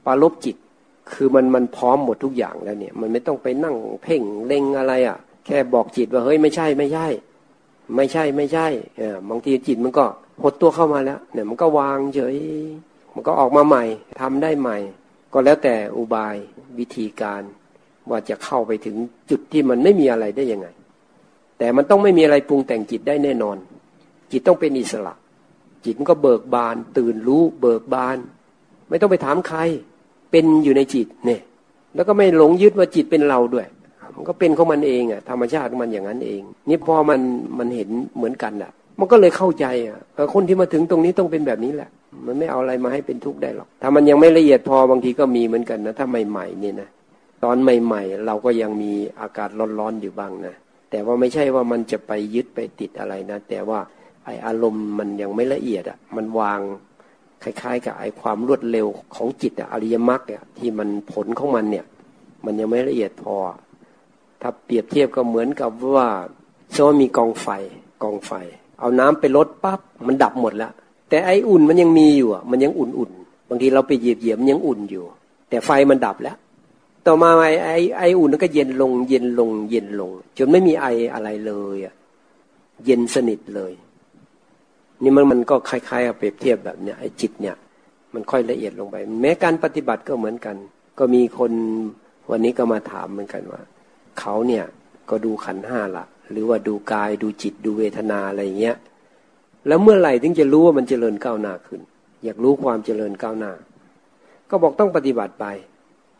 ปาลบจิต คือมันมันพร้อมหมดทุกอย่างแล้วเนี่ย มันไม่ต้องไปนั่งเพ่งเล็งอะไรอะ แค่บอกจิตว่าเฮ้ยไม่ใช่ไม่ใช่ ไม่ใช่ไม่ใช่เออบางทีจิตมันก็หดตัวเข้ามาแล้ว เนี่ยมันก็วางเฉย มันก็ออกมาใหม่ทำได้ใหม่ ก็แล้วแต่อุบายวิธีการ ว่าจะเข้าไปถึงจุดที่มันไม่มีอะไรได้ยังไง แต่มันต้องไม่มีอะไรปรุงแต่งจิตได้แน่นอน จิตต้องเป็นอิสระ จิตมันก็เบิกบาน ตื่นรู้ เบิกบาน ไม่ต้องไปถามใคร เป็นอยู่ในจิตเนี่ย แล้วก็ไม่หลงยึดว่าจิตเป็นเราด้วย มันก็เป็นของมันเองอะธรรมชาติของมันอย่างนั้นเอง นี่พอมันมันเห็นเหมือนกันอะ มันก็เลยเข้าใจอะคนที่มาถึงตรงนี้ต้องเป็นแบบนี้แหละ มันไม่เอาอะไรมาให้เป็นทุกข์ได้หรอกถ้ามันยังไม่ละเอียดพอบางทีก็มีเหมือนกันนะถ้าใหม่ๆนี่นะตอนใหม่ ๆ เราก็ยังมีอากาศร้อนๆอยู่บ้างนะแต่ว่าไม่ใช่ว่ามันจะไปยึดไปติดอะไรนะ แต่ว่าไออารมณ์มันยังไม่ละเอียดอะมันวางคล้ายๆ กับไอ้ความรวดเร็วของจิตอะอริยมรรคเนี่ยที่มันผลของมันเนี่ย มันยังไม่ละเอียดพอ ถ้าเปรียบเทียบก็เหมือนกับว่าโซมีกองไฟกองไฟ เอาน้ำไปลดปั๊บมันดับหมดแล้ว แต่ไออุ่นมันยังมีอยู่อะมันยังอุ่นๆบางทีเราไปเหยียบเหยียบมันยังอุ่นอยู่ แต่ไฟมันดับแล้ว ต่อมาไอ้ไอ้ไออุ่นก็เย็นลง เย็นลง เย็นลง จนไม่มีไออะไรเลยอะเย็นสนิทเลย นี่มันมันก็คล้ายๆเปรียบเทียบแบบเนี้ยไอ้จิตเนี่ย มันค่อยละเอียดลงไป แม้การปฏิบัติก็เหมือนกัน ก็มีคนวันนี้ก็มาถามเหมือนกันว่า เขาเนี่ยก็ดูขันห้าละหรือว่าดูกายดูจิตดูเวทนาอะไรเงี้ย แล้วเมื่อไหร่ถึงจะรู้ว่ามันเจริญก้าวหน้าขึ้น อยากรู้ความเจริญก้าวหน้า ก็บอกต้องปฏิบัติไป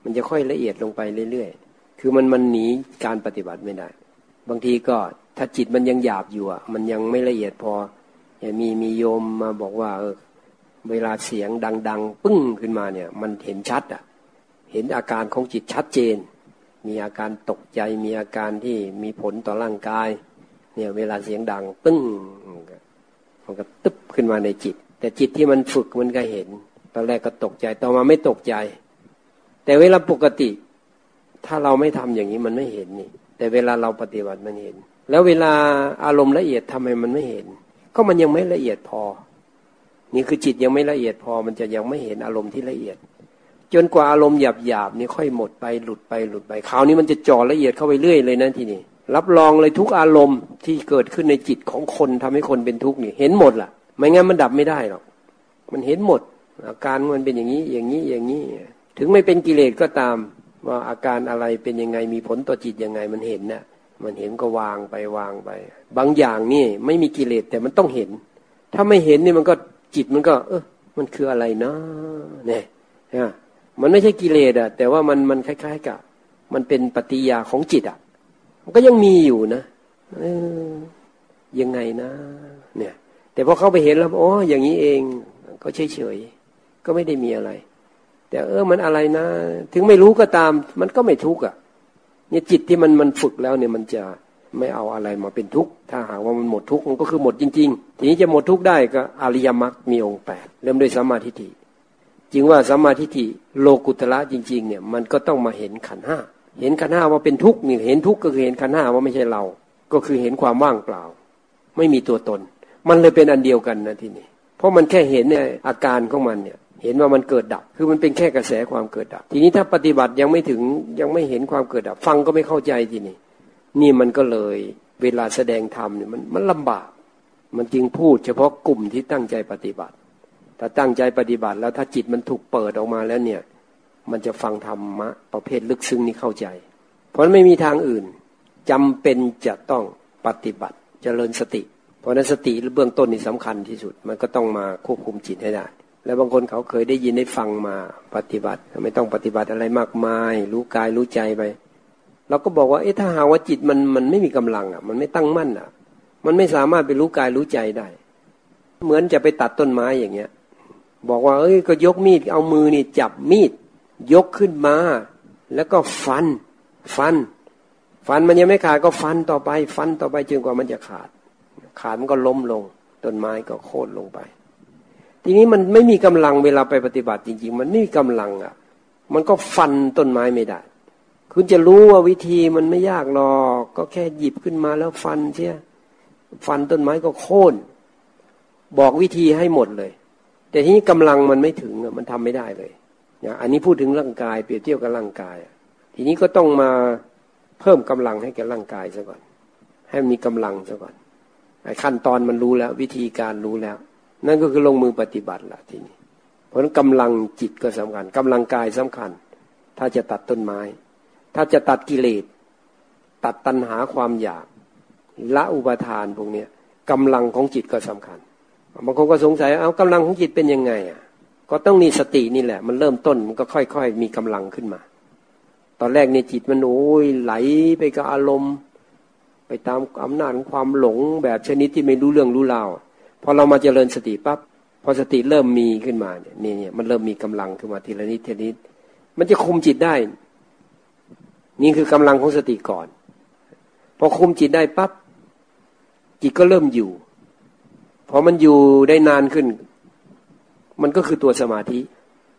มันจะค่อยละเอียดลงไปเรื่อยๆ คือมันมันหนีการปฏิบัติไม่ได้ บางทีก็ถ้าจิตมันยังหยาบอยู่อะ มันยังไม่ละเอียดพออย่ามีมีโยมมาบอกว่า เออ เวลาเสียงดัง ๆ ปึ้งขึ้นมาเนี่ย มันเห็นชัดอะ เห็นอาการของจิตชัดเจน มีอาการตกใจมีอาการที่มีผลต่อร่างกาย เนี่ย เวลาเสียงดังปึ้งมันก็ตึ๊บขึ้นมาในจิต แต่จิตที่มันฝึกมันก็เห็น ตอนแรกก็ตกใจต่อมาไม่ตกใจ แต่เวลาปกติ ถ้าเราไม่ทำอย่างนี้มันไม่เห็นนี่ แต่เวลาเราปฏิบัติมันเห็น แล้วเวลาอารมณ์ละเอียดทำไมมันไม่เห็น ก็มันยังไม่ละเอียดพอ นี่คือจิตยังไม่ละเอียดพอ มันจะยังไม่เห็นอารมณ์ที่ละเอียด จนกว่าอารมณ์หยาบหยาบนี่ค่อยหมดไปหลุดไปหลุดไปคราวนี้มันจะจ่อละเอียดเข้าไปเรื่อยเลยนะทีนี้รับรองเลยทุกอารมณ์ที่เกิดขึ้นในจิตของคนทำให้คนเป็นทุกข์นี่เห็นหมดล่ะ ไม่งั้นมันดับไม่ได้หรอกมันเห็นหมด อาการมันเป็นอย่างนี้อย่างนี้อย่างนี้ ถึงไม่เป็นกิเลสก็ตาม ว่าอาการอะไรเป็นยังไงมีผลต่อจิตยังไงมันเห็นนะ่ะมันเห็นก็วางไปวางไป บางอย่างนี่ไม่มีกิเลสแต่มันต้องเห็น ถ้าไม่เห็นนี่มันก็จิตมันก็ เออมันคืออะไรเนาะเนี่ย มันไม่ใช่กิเลสอะแต่ว่ามันมันคล้าย ๆ กับ มันเป็นปฏิยาของจิตอะมันก็ยังมีอยู่นะยังไงนะ เนี่ย แต่พอเข้าไปเห็นแล้วอ๋ออย่างนี้เองก็เฉยๆก็ไม่ได้มีอะไร แต่เออมันอะไรนะ ถึงไม่รู้ก็ตาม มันก็ไม่ทุกข์อะเนี่ยจิตที่มันมันฝึกแล้วเนี่ยมันจะไม่เอาอะไรมาเป็นทุกข์ ถ้าหากว่ามันหมดทุกข์มันก็คือหมดจริง ๆ ทีนี้จะหมดทุกข์ได้ก็อริยมรรคมีองค์แปดเริ่มด้วยสัมมาทิฏฐิ จึงว่าสัมมาทิฏฐิโลกุตละจริง ๆ เนี่ย มันก็ต้องมาเห็นขันห้าเห็นขันห้าว่าเป็นทุกข์นี่เห็นทุกข์ก็คือเห็นขันห้าว่าไม่ใช่เรา ก็คือเห็นความว่างเปล่า ไม่มีตัวตน มันเลยเป็นอันเดียวกันนะทีนี้เพราะมันแค่เห็นเนี่ยอาการของมันเนี่ย เห็นว่ามันเกิดดับ คือมันเป็นแค่กระแสความเกิดดับ ทีนี้ถ้าปฏิบัติยังไม่ถึงยังไม่เห็นความเกิดดับ ฟังก็ไม่เข้าใจทีนี้นี่มันก็เลยเวลาแสดงธรรมเนี่ยมันมันลำบาก มันจึงพูดเฉพาะกลุ่มที่ตั้งใจปฏิบัติ ถ้าตั้งใจปฏิบัติแล้วถ้าจิตมันถูกเปิดออกมาแล้วเนี่ย มันจะฟังธรรมะประเภทลึกซึ้งนี้เข้าใจ เพราะไม่มีทางอื่นจำเป็นจะต้องปฏิบัติจเจริญสติ เพราะนั้นสติเบื้องต้นนี่สำคัญที่สุด มันก็ต้องมาควบคุมจิตให้ได้ แล้วบางคนเขาเคยได้ยินได้ฟังมาปฏิบัติ ไม่ต้องปฏิบัติอะไรมากมาย รู้กายรู้ใจไปเราก็บอกว่าเอ๊ะถ้าหาว่าจิตมันมันไม่มีกำลังอะ มันไม่ตั้งมั่นอะ มันไม่สามารถไปรู้กายรู้ใจได้ เหมือนจะไปตัดต้นไม้อย่างเงี้ย บอกว่า เอ้ยก็ยกมีดเอามือนี่จับมีด ยกขึ้นมา แล้วก็ฟัน ฟัน ฟันมันยังไม่ขาดก็ฟันต่อไป ฟันต่อไปจนกว่ามันจะขาด ขาดมันก็ล้มลงต้นไม้ก็โค่นลงไป ทีนี้มันไม่มีกำลังเวลาไปปฏิบัติจริง ๆ มันไม่มีกำลังอะ มันก็ฟันต้นไม้ไม่ได้ คุณจะรู้ว่าวิธีมันไม่ยากหรอก ก็แค่หยิบขึ้นมาแล้วฟันเชี่ยฟันต้นไม้ก็โค่น บอกวิธีให้หมดเลย แต่ทีนี้กำลังมันไม่ถึงมันทำไม่ได้เลยนี่ยอันนี้พูดถึงร่างกายเปรียบเทียบกับร่างกาย ทีนี้ก็ต้องมาเพิ่มกำลังให้แก่ร่างกายซะก่อน ให้มีกำลังซะก่อนไอ้ขั้นตอนมันรู้แล้ว วิธีการรู้แล้ว นั่นก็คือลงมือปฏิบัติละทีนี้ เพราะนั้นกำลังจิตก็สำคัญกำลังกายสำคัญ ถ้าจะตัดต้นไม้ ถ้าจะตัดกิเลสตัดตัณหาความอยากละอุปทานพวกนี้กำลังของจิตก็สำคัญ บางคนก็สงสัยเอากำลังของจิตเป็นยังไงอะก็ต้องมีสตินี่แหละ มันเริ่มต้นมันก็ค่อย ๆ มีกำลังขึ้นมา ตอนแรกในจิตมันโอ้ยไหลไปกับอารมณ์ ไปตามอำนาจของความหลงแบบชนิดที่ไม่รู้เรื่องรู้ราวพอเรามาเจริญสติปั๊บพอสติเริ่มมีขึ้นมาเนี่ยนี่มันเริ่มมีกำลังขึ้นมาทีละนิดทีละนิด มันจะคุมจิตได้ นี่คือกำลังของสติก่อน พอคุมจิตได้ปั๊บจิตก็เริ่มอยู่ พอมันอยู่ได้นานขึ้น มันก็คือตัวสมาธิ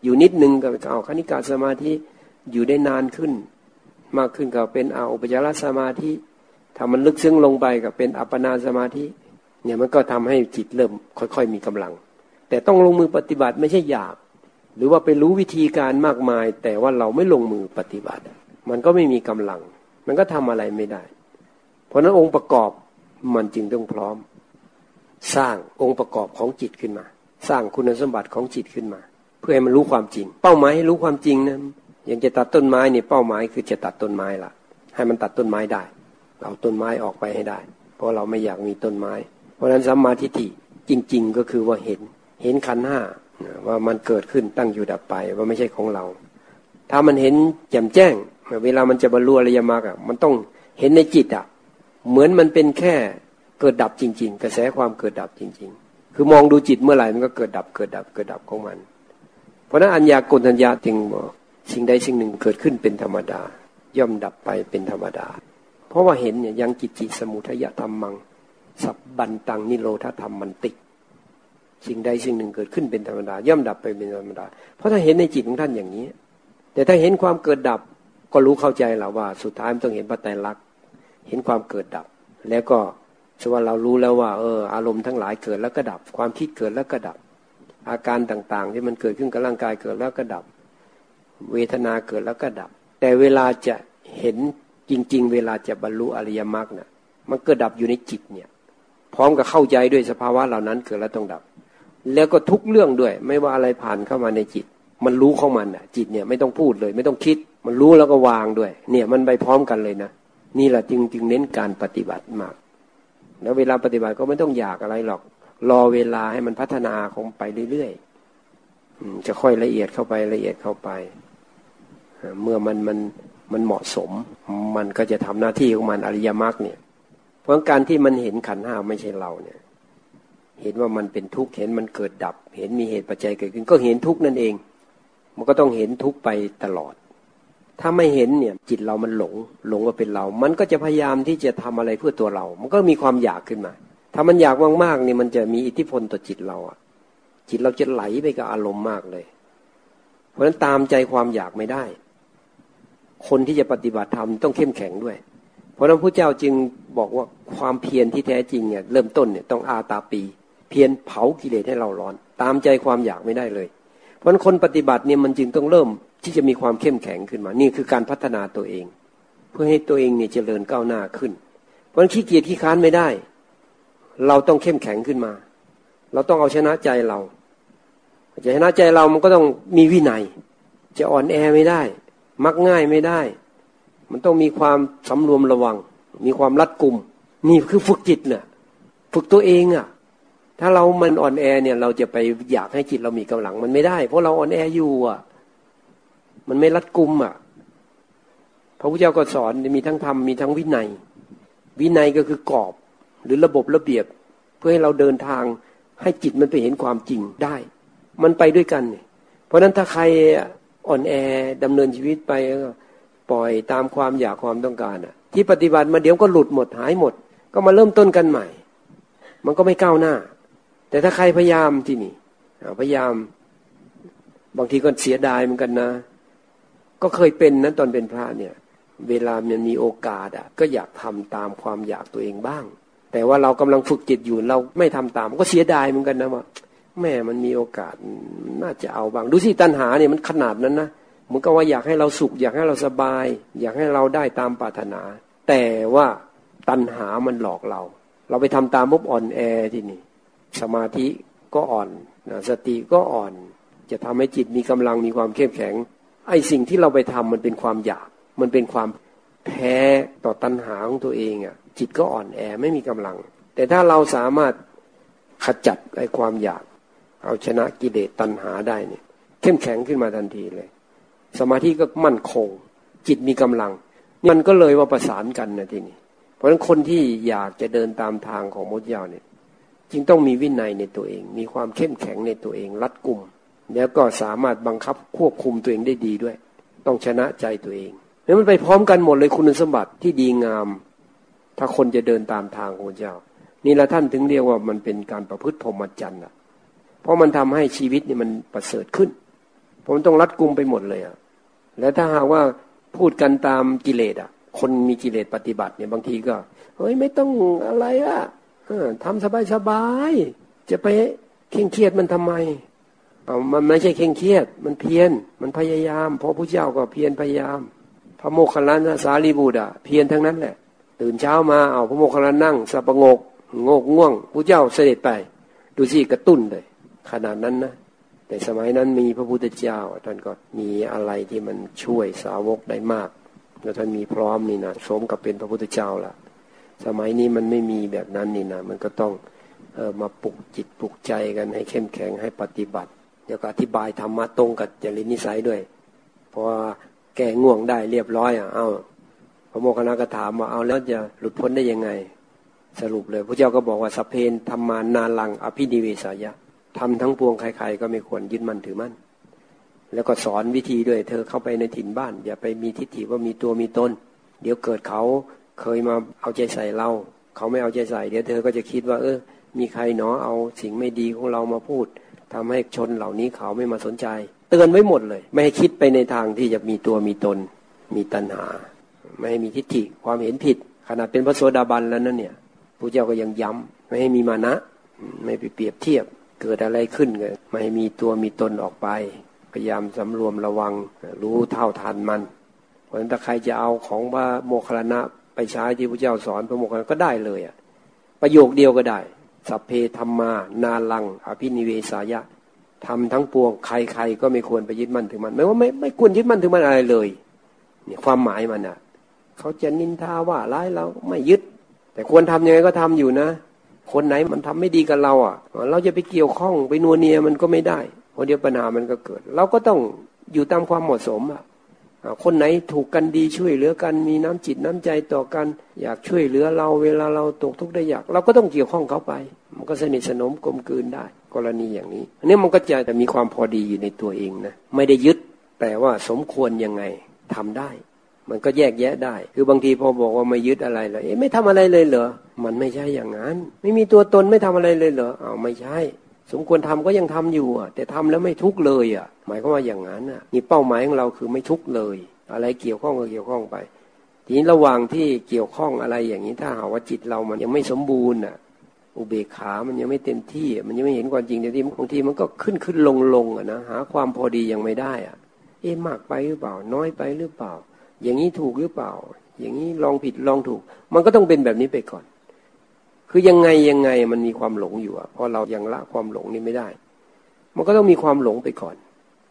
อยู่นิดนึงก็เอาคณิกาสมาธิอยู่ได้นานขึ้น มากขึ้นก็เป็นเอาอุปจารสมาธิถ้ามันลึกซึ้งลงไปก็เป็นอัปปนาสมาธิ เนี่ยมันก็ทำให้จิตเริ่มค่อย ๆ มีกำลัง แต่ต้องลงมือปฏิบัติไม่ใช่อยาก หรือว่าไปรู้วิธีการมากมาย แต่ว่าเราไม่ลงมือปฏิบัติ มันก็ไม่มีกำลัง มันก็ทำอะไรไม่ได้ เพราะนั้นองค์ประกอบมันจึงต้องพร้อม สร้างองค์ประกอบของจิตขึ้นมา สร้างคุณสมบัติของจิตขึ้นมา เพื่อให้มันรู้ความจริง เป้าหมายให้รู้ความจริงนะอย่างจะตัดต้นไม้เนี่ยเป้าหมายคือจะตัดต้นไม้ละให้มันตัดต้นไม้ได้เอาต้นไม้ออกไปให้ได้ เพราะเราไม่อยากมีต้นไม้ เพราะฉะนั้นสัมมาทิฏฐิจริง ๆ ก็คือว่าเห็นเห็นขันห้าว่ามันเกิดขึ้นตั้งอยู่ดับไปว่าไม่ใช่ของเรา ถ้ามันเห็นแจ่มแจ้ง เวลามันจะบรรลุอริยมรรคอะมันต้องเห็นในจิตอะเหมือนมันเป็นแค่ กิดดับจริง ๆ กระแสความเกิดดับจริง ๆ คือมองดูจิตเมื่อไหร่มันก็เกิดดับเกิดดับเกิดดับของมัน เพราะนั้นอัญญากลทัญญาจึงบอกสิ่งใดสิ่งหนึ่งเกิดขึ้นเป็นธรรมดา ย่อมดับไปเป็นธรรมดา เพราะว่าเห็นเนี่ยยังกิจิสมุทยธรรมมัง สับบันตังนิโรธธรรมมันติสิ่งใดสิ่งหนึ่งเกิดขึ้นเป็นธรรมดา ย่อมดับไปเป็นธรรมดา เพราะถ้าเห็นในจิตของท่านอย่างนี้ แต่ถ้าเห็นความเกิดดับก็รู้เข้าใจแล้วว่า สุดท้ายมันต้องเห็นปัจจัยลักษณ์เห็นความเกิดดับ แล้วก็ สว่าเรารู้แล้วว่า เออ อารมณ์ทั้งหลายเกิดแล้วก็ดับ ความคิดเกิดแล้วก็ดับ อาการต่างๆ ที่มันเกิดขึ้นกับร่างกายเกิดแล้วก็ดับ เวทนาเกิดแล้วก็ดับ แต่เวลาจะเห็นจริง ๆ เวลาจะบรรลุอริยมรรคเนี่ยมันเกิดดับอยู่ในจิตเนี่ย พร้อมกับเข้าใจด้วยสภาวะเหล่านั้นเกิดแล้วต้องดับ แล้วก็ทุกเรื่องด้วย ไม่ว่าอะไรผ่านเข้ามาในจิต มันรู้ของมันอะ จิตเนี่ยไม่ต้องพูดเลย ไม่ต้องคิด มันรู้แล้วก็วางด้วย เนี่ยมันไปพร้อมกันเลยนะนี่แหละจึงจึงเน้นการปฏิบัติมาก แล้วเวลาปฏิบัติก็ไม่ต้องอยากอะไรหรอก รอเวลาให้มันพัฒนาคงไปเรื่อยๆจะค่อยละเอียดเข้าไปละเอียดเข้าไป เมื่อมันมันมันเหมาะสม มันก็จะทำหน้าที่ของมันอริยมรรคเนี่ย เพราะการที่มันเห็นขันห้าไม่ใช่เราเนี่ย เห็นว่ามันเป็นทุกข์เห็นมันเกิดดับ เห็นมีเหตุปัจจัยเกิดขึ้น ก็เห็นทุกข์นั่นเอง มันก็ต้องเห็นทุกข์ไปตลอด ถ้าไม่เห็นเนี่ยจิตเรามันหลง หลงว่าเป็นเรา มันก็จะพยายามที่จะทำอะไรเพื่อตัวเรา มันก็มีความอยากขึ้นมา ถ้ามันอยากมากๆเนี่ยมันจะมีอิทธิพลต่อจิตเราอะ จิตเราจะไหลไปกับอารมณ์มากเลย เพราะฉะนั้นตามใจความอยากไม่ได้ คนที่จะปฏิบัติธรรมต้องเข้มแข็งด้วย เพราะนั้นพระเจ้าจึงบอกว่าความเพียรที่แท้จริงเนี่ยเริ่มต้นเนี่ยต้องอาตาปี เพียรเผากิเลสให้เราร้อน ตามใจความอยากไม่ได้เลย เพราะคนปฏิบัติเนี่ยมันจึงต้องเริ่ม ที่จะมีความเข้มแข็งขึ้นมา นี่คือการพัฒนาตัวเอง เพื่อให้ตัวเองเนี่ยเจริญก้าวหน้าขึ้น เพราะขี้เกียจขี้ค้านไม่ได้ เราต้องเข้มแข็งขึ้นมา เราต้องเอาชนะใจเราจะชนะใจเรามันก็ต้องมีวินัย จะอ่อนแอไม่ได้ มักง่ายไม่ได้ มันต้องมีความสำรวมระวัง มีความรัดกุม นี่คือฝึกจิตเนี่ยฝึกตัวเองอะ่ะ ถ้าเรามันอ่อนแอเนี่ย เราจะไปอยากให้จิตเรามีกำลังมันไม่ได้ เพราะเราอ่อนแออยู่อะ มันไม่รัดกุมอะ พระพุทธเจ้าก็สอนมีทั้งธรรมมีทั้งวินัย วินัยก็คือกรอบ หรือระบบระเบียบ เพื่อให้เราเดินทางให้จิตมันไปเห็นความจริงได้ มันไปด้วยกันเนี่ยเพราะนั้นถ้าใครอ่อนแอดำเนินชีวิตไปปล่อยตามความอยากความต้องการอะ ที่ปฏิบัติมาเดี๋ยวก็หลุดหมดหายหมด ก็มาเริ่มต้นกันใหม่ มันก็ไม่ก้าวหน้า แต่ถ้าใครพยายามที่นี่พยายาม บางทีก็เสียดายเหมือนกันนะ ก็เคยเป็นนะตอนเป็นพระเนี่ย เวลามันมีโอกาสอะ ก็อยากทำตามความอยากตัวเองบ้าง แต่ว่าเรากำลังฝึกจิตอยู่เราไม่ทำตามก็เสียดายเหมือนกันนะว่าแม่มันมีโอกาสน่าจะเอาบ้าง ดูสิตัณหาเนี่ยมันขนาดนั้นนะมันก็ว่าอยากให้เราสุข อยากให้เราสบาย อยากให้เราได้ตามปรารถนา แต่ว่าตัณหามันหลอกเรา เราไปทำตามมุบอ่อนแอที่นี่ สมาธิก็อ่อนสติก็อ่อน จะทำให้จิตมีกำลังมีความเข้มแข็ง ไอ้สิ่งที่เราไปทำมันเป็นความอยาก มันเป็นความแพ้ต่อตัณหาของตัวเองอะ จิตก็อ่อนแอไม่มีกำลัง แต่ถ้าเราสามารถขจัดไอ้ความอยาก เอาชนะกิเลสตัณหาได้เนี่ย เข้มแข็งขึ้นมาทันทีเลย สมาธิก็มั่นคง จิตมีกำลัง มันก็เลยว่าประสานกันนะทีนี้เพราะฉะนั้นคนที่อยากจะเดินตามทางของมดยาวเนี่ย จึงต้องมีวินัยในตัวเอง มีความเข้มแข็งในตัวเอง รัดกุม แล้วก็สามารถบังคับควบคุมตัวเองได้ดีด้วย ต้องชนะใจตัวเองแล้วมันไปพร้อมกันหมดเลยคุณสมบัติที่ดีงาม ถ้าคนจะเดินตามทางของเจ้า นี่ละท่านถึงเรียกว่ามันเป็นการประพฤติพรหมจรรย์อะ เพราะมันทำให้ชีวิตนี่มันประเสริฐขึ้นเพราะมันต้องรัดกุมไปหมดเลยอะ แล้วถ้าหากว่าพูดกันตามกิเลสอะ คนมีกิเลสปฏิบัติเนี่ยบางทีก็ เฮ้ยไม่ต้องอะไรอะทำสบายสบายจะไปเคร่งเครียดมันทำไม มันไม่ใช่เคร่งเครียด มันเพียรมันพยายามเพราะพระเจ้าก็เพียรพยายาม พระโมคคัลลานะสารีบุตรอะเพียรทั้งนั้นแหละ ตื่นเช้ามาเอาพระโมคคัลลานั่งสับประงกงกง่วงพระเจ้าเสด็จไป ดูสิกระตุ้นเลย ขนาดนั้นนะแต่สมัยนั้นมีพระพุทธเจ้าท่านก็มีอะไรที่มันช่วยสาวกได้มาก แล้วท่านมีพร้อมนี่นะสมกับเป็นพระพุทธเจ้าละสมัยนี้มันไม่มีแบบนั้นนี่นะมันก็ต้องออมาปลุกจิตปลุกใจกันให้เข้มแข็งให้ปฏิบัติ เดี๋ยวก็อธิบายธรรมะตรงกับจริตนิสัยด้วยพราะว่าแก้ง่วงได้เรียบร้อยอะเอาพระโมคคัลลาก็ถามว่าเอาแล้วจะหลุดพ้นได้ยังไง สรุปเลยพระเจ้าก็บอกว่าสเพนธรรมานาลังอภินิเวสายะทำทั้งปวงใครๆก็ไม่ควรยึดมั่นถือมั่นแล้วก็สอนวิธีด้วย เธอเข้าไปในถิ่นบ้าน อย่าไปมีทิฏฐิว่ามีตัวมีตนเดี๋ยวเกิดเขาเคยมาเอาใจใส่เรา เขาไม่เอาใจใส่ เดี๋ยวเธอก็จะคิดว่า เออ มีใครเนาะเอาสิ่งไม่ดีของเรามาพูด ทำให้ชนเหล่านี้เขาไม่มาสนใจ เตือนไว้หมดเลย ไม่ให้คิดไปในทางที่จะมีตัวมีตน มีตัณหา ไม่ให้มีทิฏฐิความเห็นผิด ขนาดเป็นพระโสดาบันแล้วนั่นเนี่ยพระเจ้าก็ยังย้ำไม่ให้มีมานะ ไม่ไปเปรียบเทียบ เกิดอะไรขึ้นเลยไม่ให้มีตัวมีตนออกไป พยายามสำรวมระวังรู้เท่าทันมัน เพราะฉะนั้นถ้าใครจะเอาของพระโมคคัลลานะไปใช้ที่พระเจ้าสอนพระโมคคัลลานะก็ได้เลยอะประโยคเดียวก็ได้ สัพเพธรรมา นาลัง อภินิเวสายะทำทั้งปวงใครๆก็ไม่ควรไปยึดมั่นถึงมันไม่ว่าไม่ไม่ควรยึดมั่นถึงมันอะไรเลยเนี่ยความหมายมันอะเขาจะนินทาว่าร้ายเราไม่ยึด แต่ควรทำยังไงก็ทำอยู่นะ คนไหนมันทำไม่ดีกับเราอะ เราจะไปเกี่ยวข้องไปนัวเนียมันก็ไม่ได้เพราะเดี๋ยวปัญหามันก็เกิด เราก็ต้องอยู่ตามความเหมาะสมอะ คนไหนถูกกันดีช่วยเหลือกันมีน้ำจิตน้ำใจต่อกัน อยากช่วยเหลือเราเวลาเราตกทุกข์ได้ยาก เราก็ต้องเกี่ยวข้องเขาไป มันก็สนิทสนมกลมกลืนได้ กรณีอย่างนี้อันนี้มันก็จะมีความพอดีอยู่ในตัวเองนะไม่ได้ยึดแต่ว่าสมควรยังไงทำได้ มันก็แยกแยะได้ คือบางทีพอบอกว่าไม่ยึดอะไรเลยเอ๊ะไม่ทำอะไรเลยเหรอมันไม่ใช่อย่างนั้น ไม่มีตัวตนไม่ทำอะไรเลยเหรออ้าวไม่ใช่ สมควรทำก็ยังทำอยู่อะ แต่ทำแล้วไม่ทุกเลยอะ หมายความว่าอย่างนั้นอะนี่เป้าหมายของเราคือไม่ทุกเลย อะไรเกี่ยวข้องก็เกี่ยวข้องไป ทีนี้ระหว่างที่เกี่ยวข้องอะไรอย่างนี้ถ้าหาว่าจิตเรามันยังไม่สมบูรณ์อะ อุเบกขา มันยังไม่เต็มที่ มันยังไม่เห็นความจริงเต็มที่บางทีมันก็ขึ้นขึ้นลงลงอะนะหาความพอดียังไม่ได้อะ เอ๊ะมากไปหรือเปล่า น้อยไปหรือเปล่า อย่างนี้ถูกหรือเปล่า อย่างนี้ลองผิดลองถูก มันก็ต้องเป็นแบบนี้ไปก่อน คือยังไงยังไงมันมีความหลงอยู่อะพอเรายังละความหลงนี่ไม่ได้ มันก็ต้องมีความหลงไปก่อน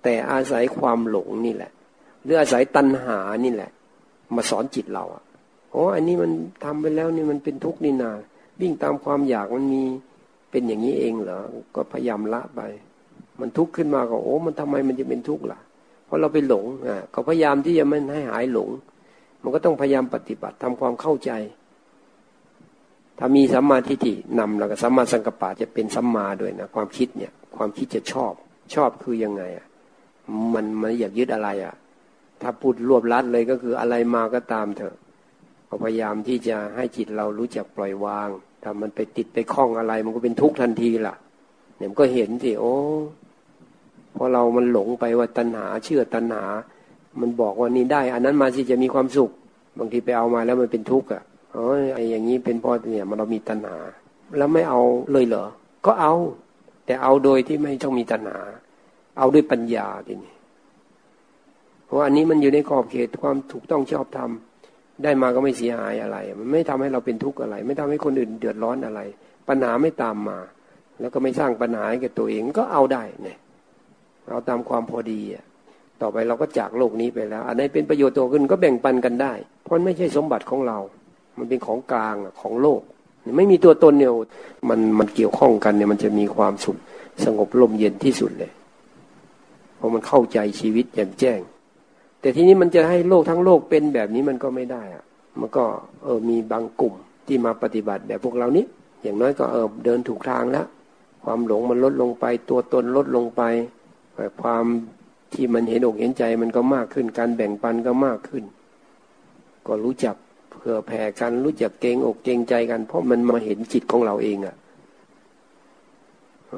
แต่อาศัยความหลงนี่แหละ หรืออาศัยตัณหานี่แหละ มาสอนจิตเราอะโอ้อันนี้มันทำไปแล้วนี่มันเป็นทุกข์นี่นา วิ่งตามความอยากมันมีเป็นอย่างนี้เองเหรอ ก็พยายามละไป มันทุกข์ขึ้นมาก็โอ้มันทำไมมันจะเป็นทุกข์ล่ะ เพราะเราไปหลงอะก็พยายามที่จะไม่ให้หายหลง มันก็ต้องพยายามปฏิบัติทำความเข้าใจ ถ้ามีสัมมาทิฏฐินำแล้วก็สัมมาสังกัปปะจะเป็นสัมมาด้วยนะความคิดเนี่ยความคิดจะชอบชอบคือยังไงอะมันมันอยากยึดอะไรอะ ถ้าพูดรวบลัดเลยก็คืออะไรมาก็ตามเถอะพยายามที่จะให้จิตเรารู้จักปล่อยวาง ถ้ามันไปติดไปคล้องอะไร มันก็เป็นทุกข์ทันทีล่ะ เนี่ยมันก็เห็นสิโอ้พอเรามันหลงไปว่าตัณหาเชื่อตัณหา มันบอกว่านี่ได้ อันนั้นมาสิจะมีความสุข บางทีไปเอามาแล้วมันเป็นทุกข์อะ อ๋อไอ้อย่างนี้เป็นเพราะเนี่ยมันเรามีตัณหา แล้วไม่เอาเลยเหรอ ก็เอา แต่เอาโดยที่ไม่ต้องมีตัณหา เอาด้วยปัญญาทีนี้เพราะอันนี้มันอยู่ในขอบเขตความถูกต้องชอบธรรมได้มาก็ไม่เสียหายอะไร มันไม่ทำให้เราเป็นทุกข์อะไร ไม่ทำให้คนอื่นเดือดร้อนอะไร ปัญหาไม่ตามมา แล้วก็ไม่สร้างปัญหาให้กับตัวเองก็เอาได้เนี่ยเอาตามความพอดีอะต่อไปเราก็จากโลกนี้ไปแล้ว อันไหนเป็นประโยชน์ตัวขึ้นก็แบ่งปันกันได้ เพราะไม่ใช่สมบัติของเรา มันเป็นของกลางของโลก ไม่มีตัวตนเนี่ยมันมันเกี่ยวข้องกันเนี่ยมันจะมีความสุขสงบลมเย็นที่สุดเลย เพราะมันเข้าใจชีวิตแจ่มแจ้ง แต่ทีนี้มันจะให้โลกทั้งโลกเป็นแบบนี้มันก็ไม่ได้อะมันก็เออมีบางกลุ่มที่มาปฏิบัติแบบพวกเรานี้อย่างน้อยก็เออเดินถูกทางแล้วความหลงมันลดลงไป ตัวตนลดลงไปความที่มันเห็นอกเห็นใจมันก็มากขึ้น การแบ่งปันก็มากขึ้น ก็รู้จัก ผื่อแผ่กัน รู้จักเกงอกเกงใจกัน เพราะมันมาเห็นจิตของเราเองอะ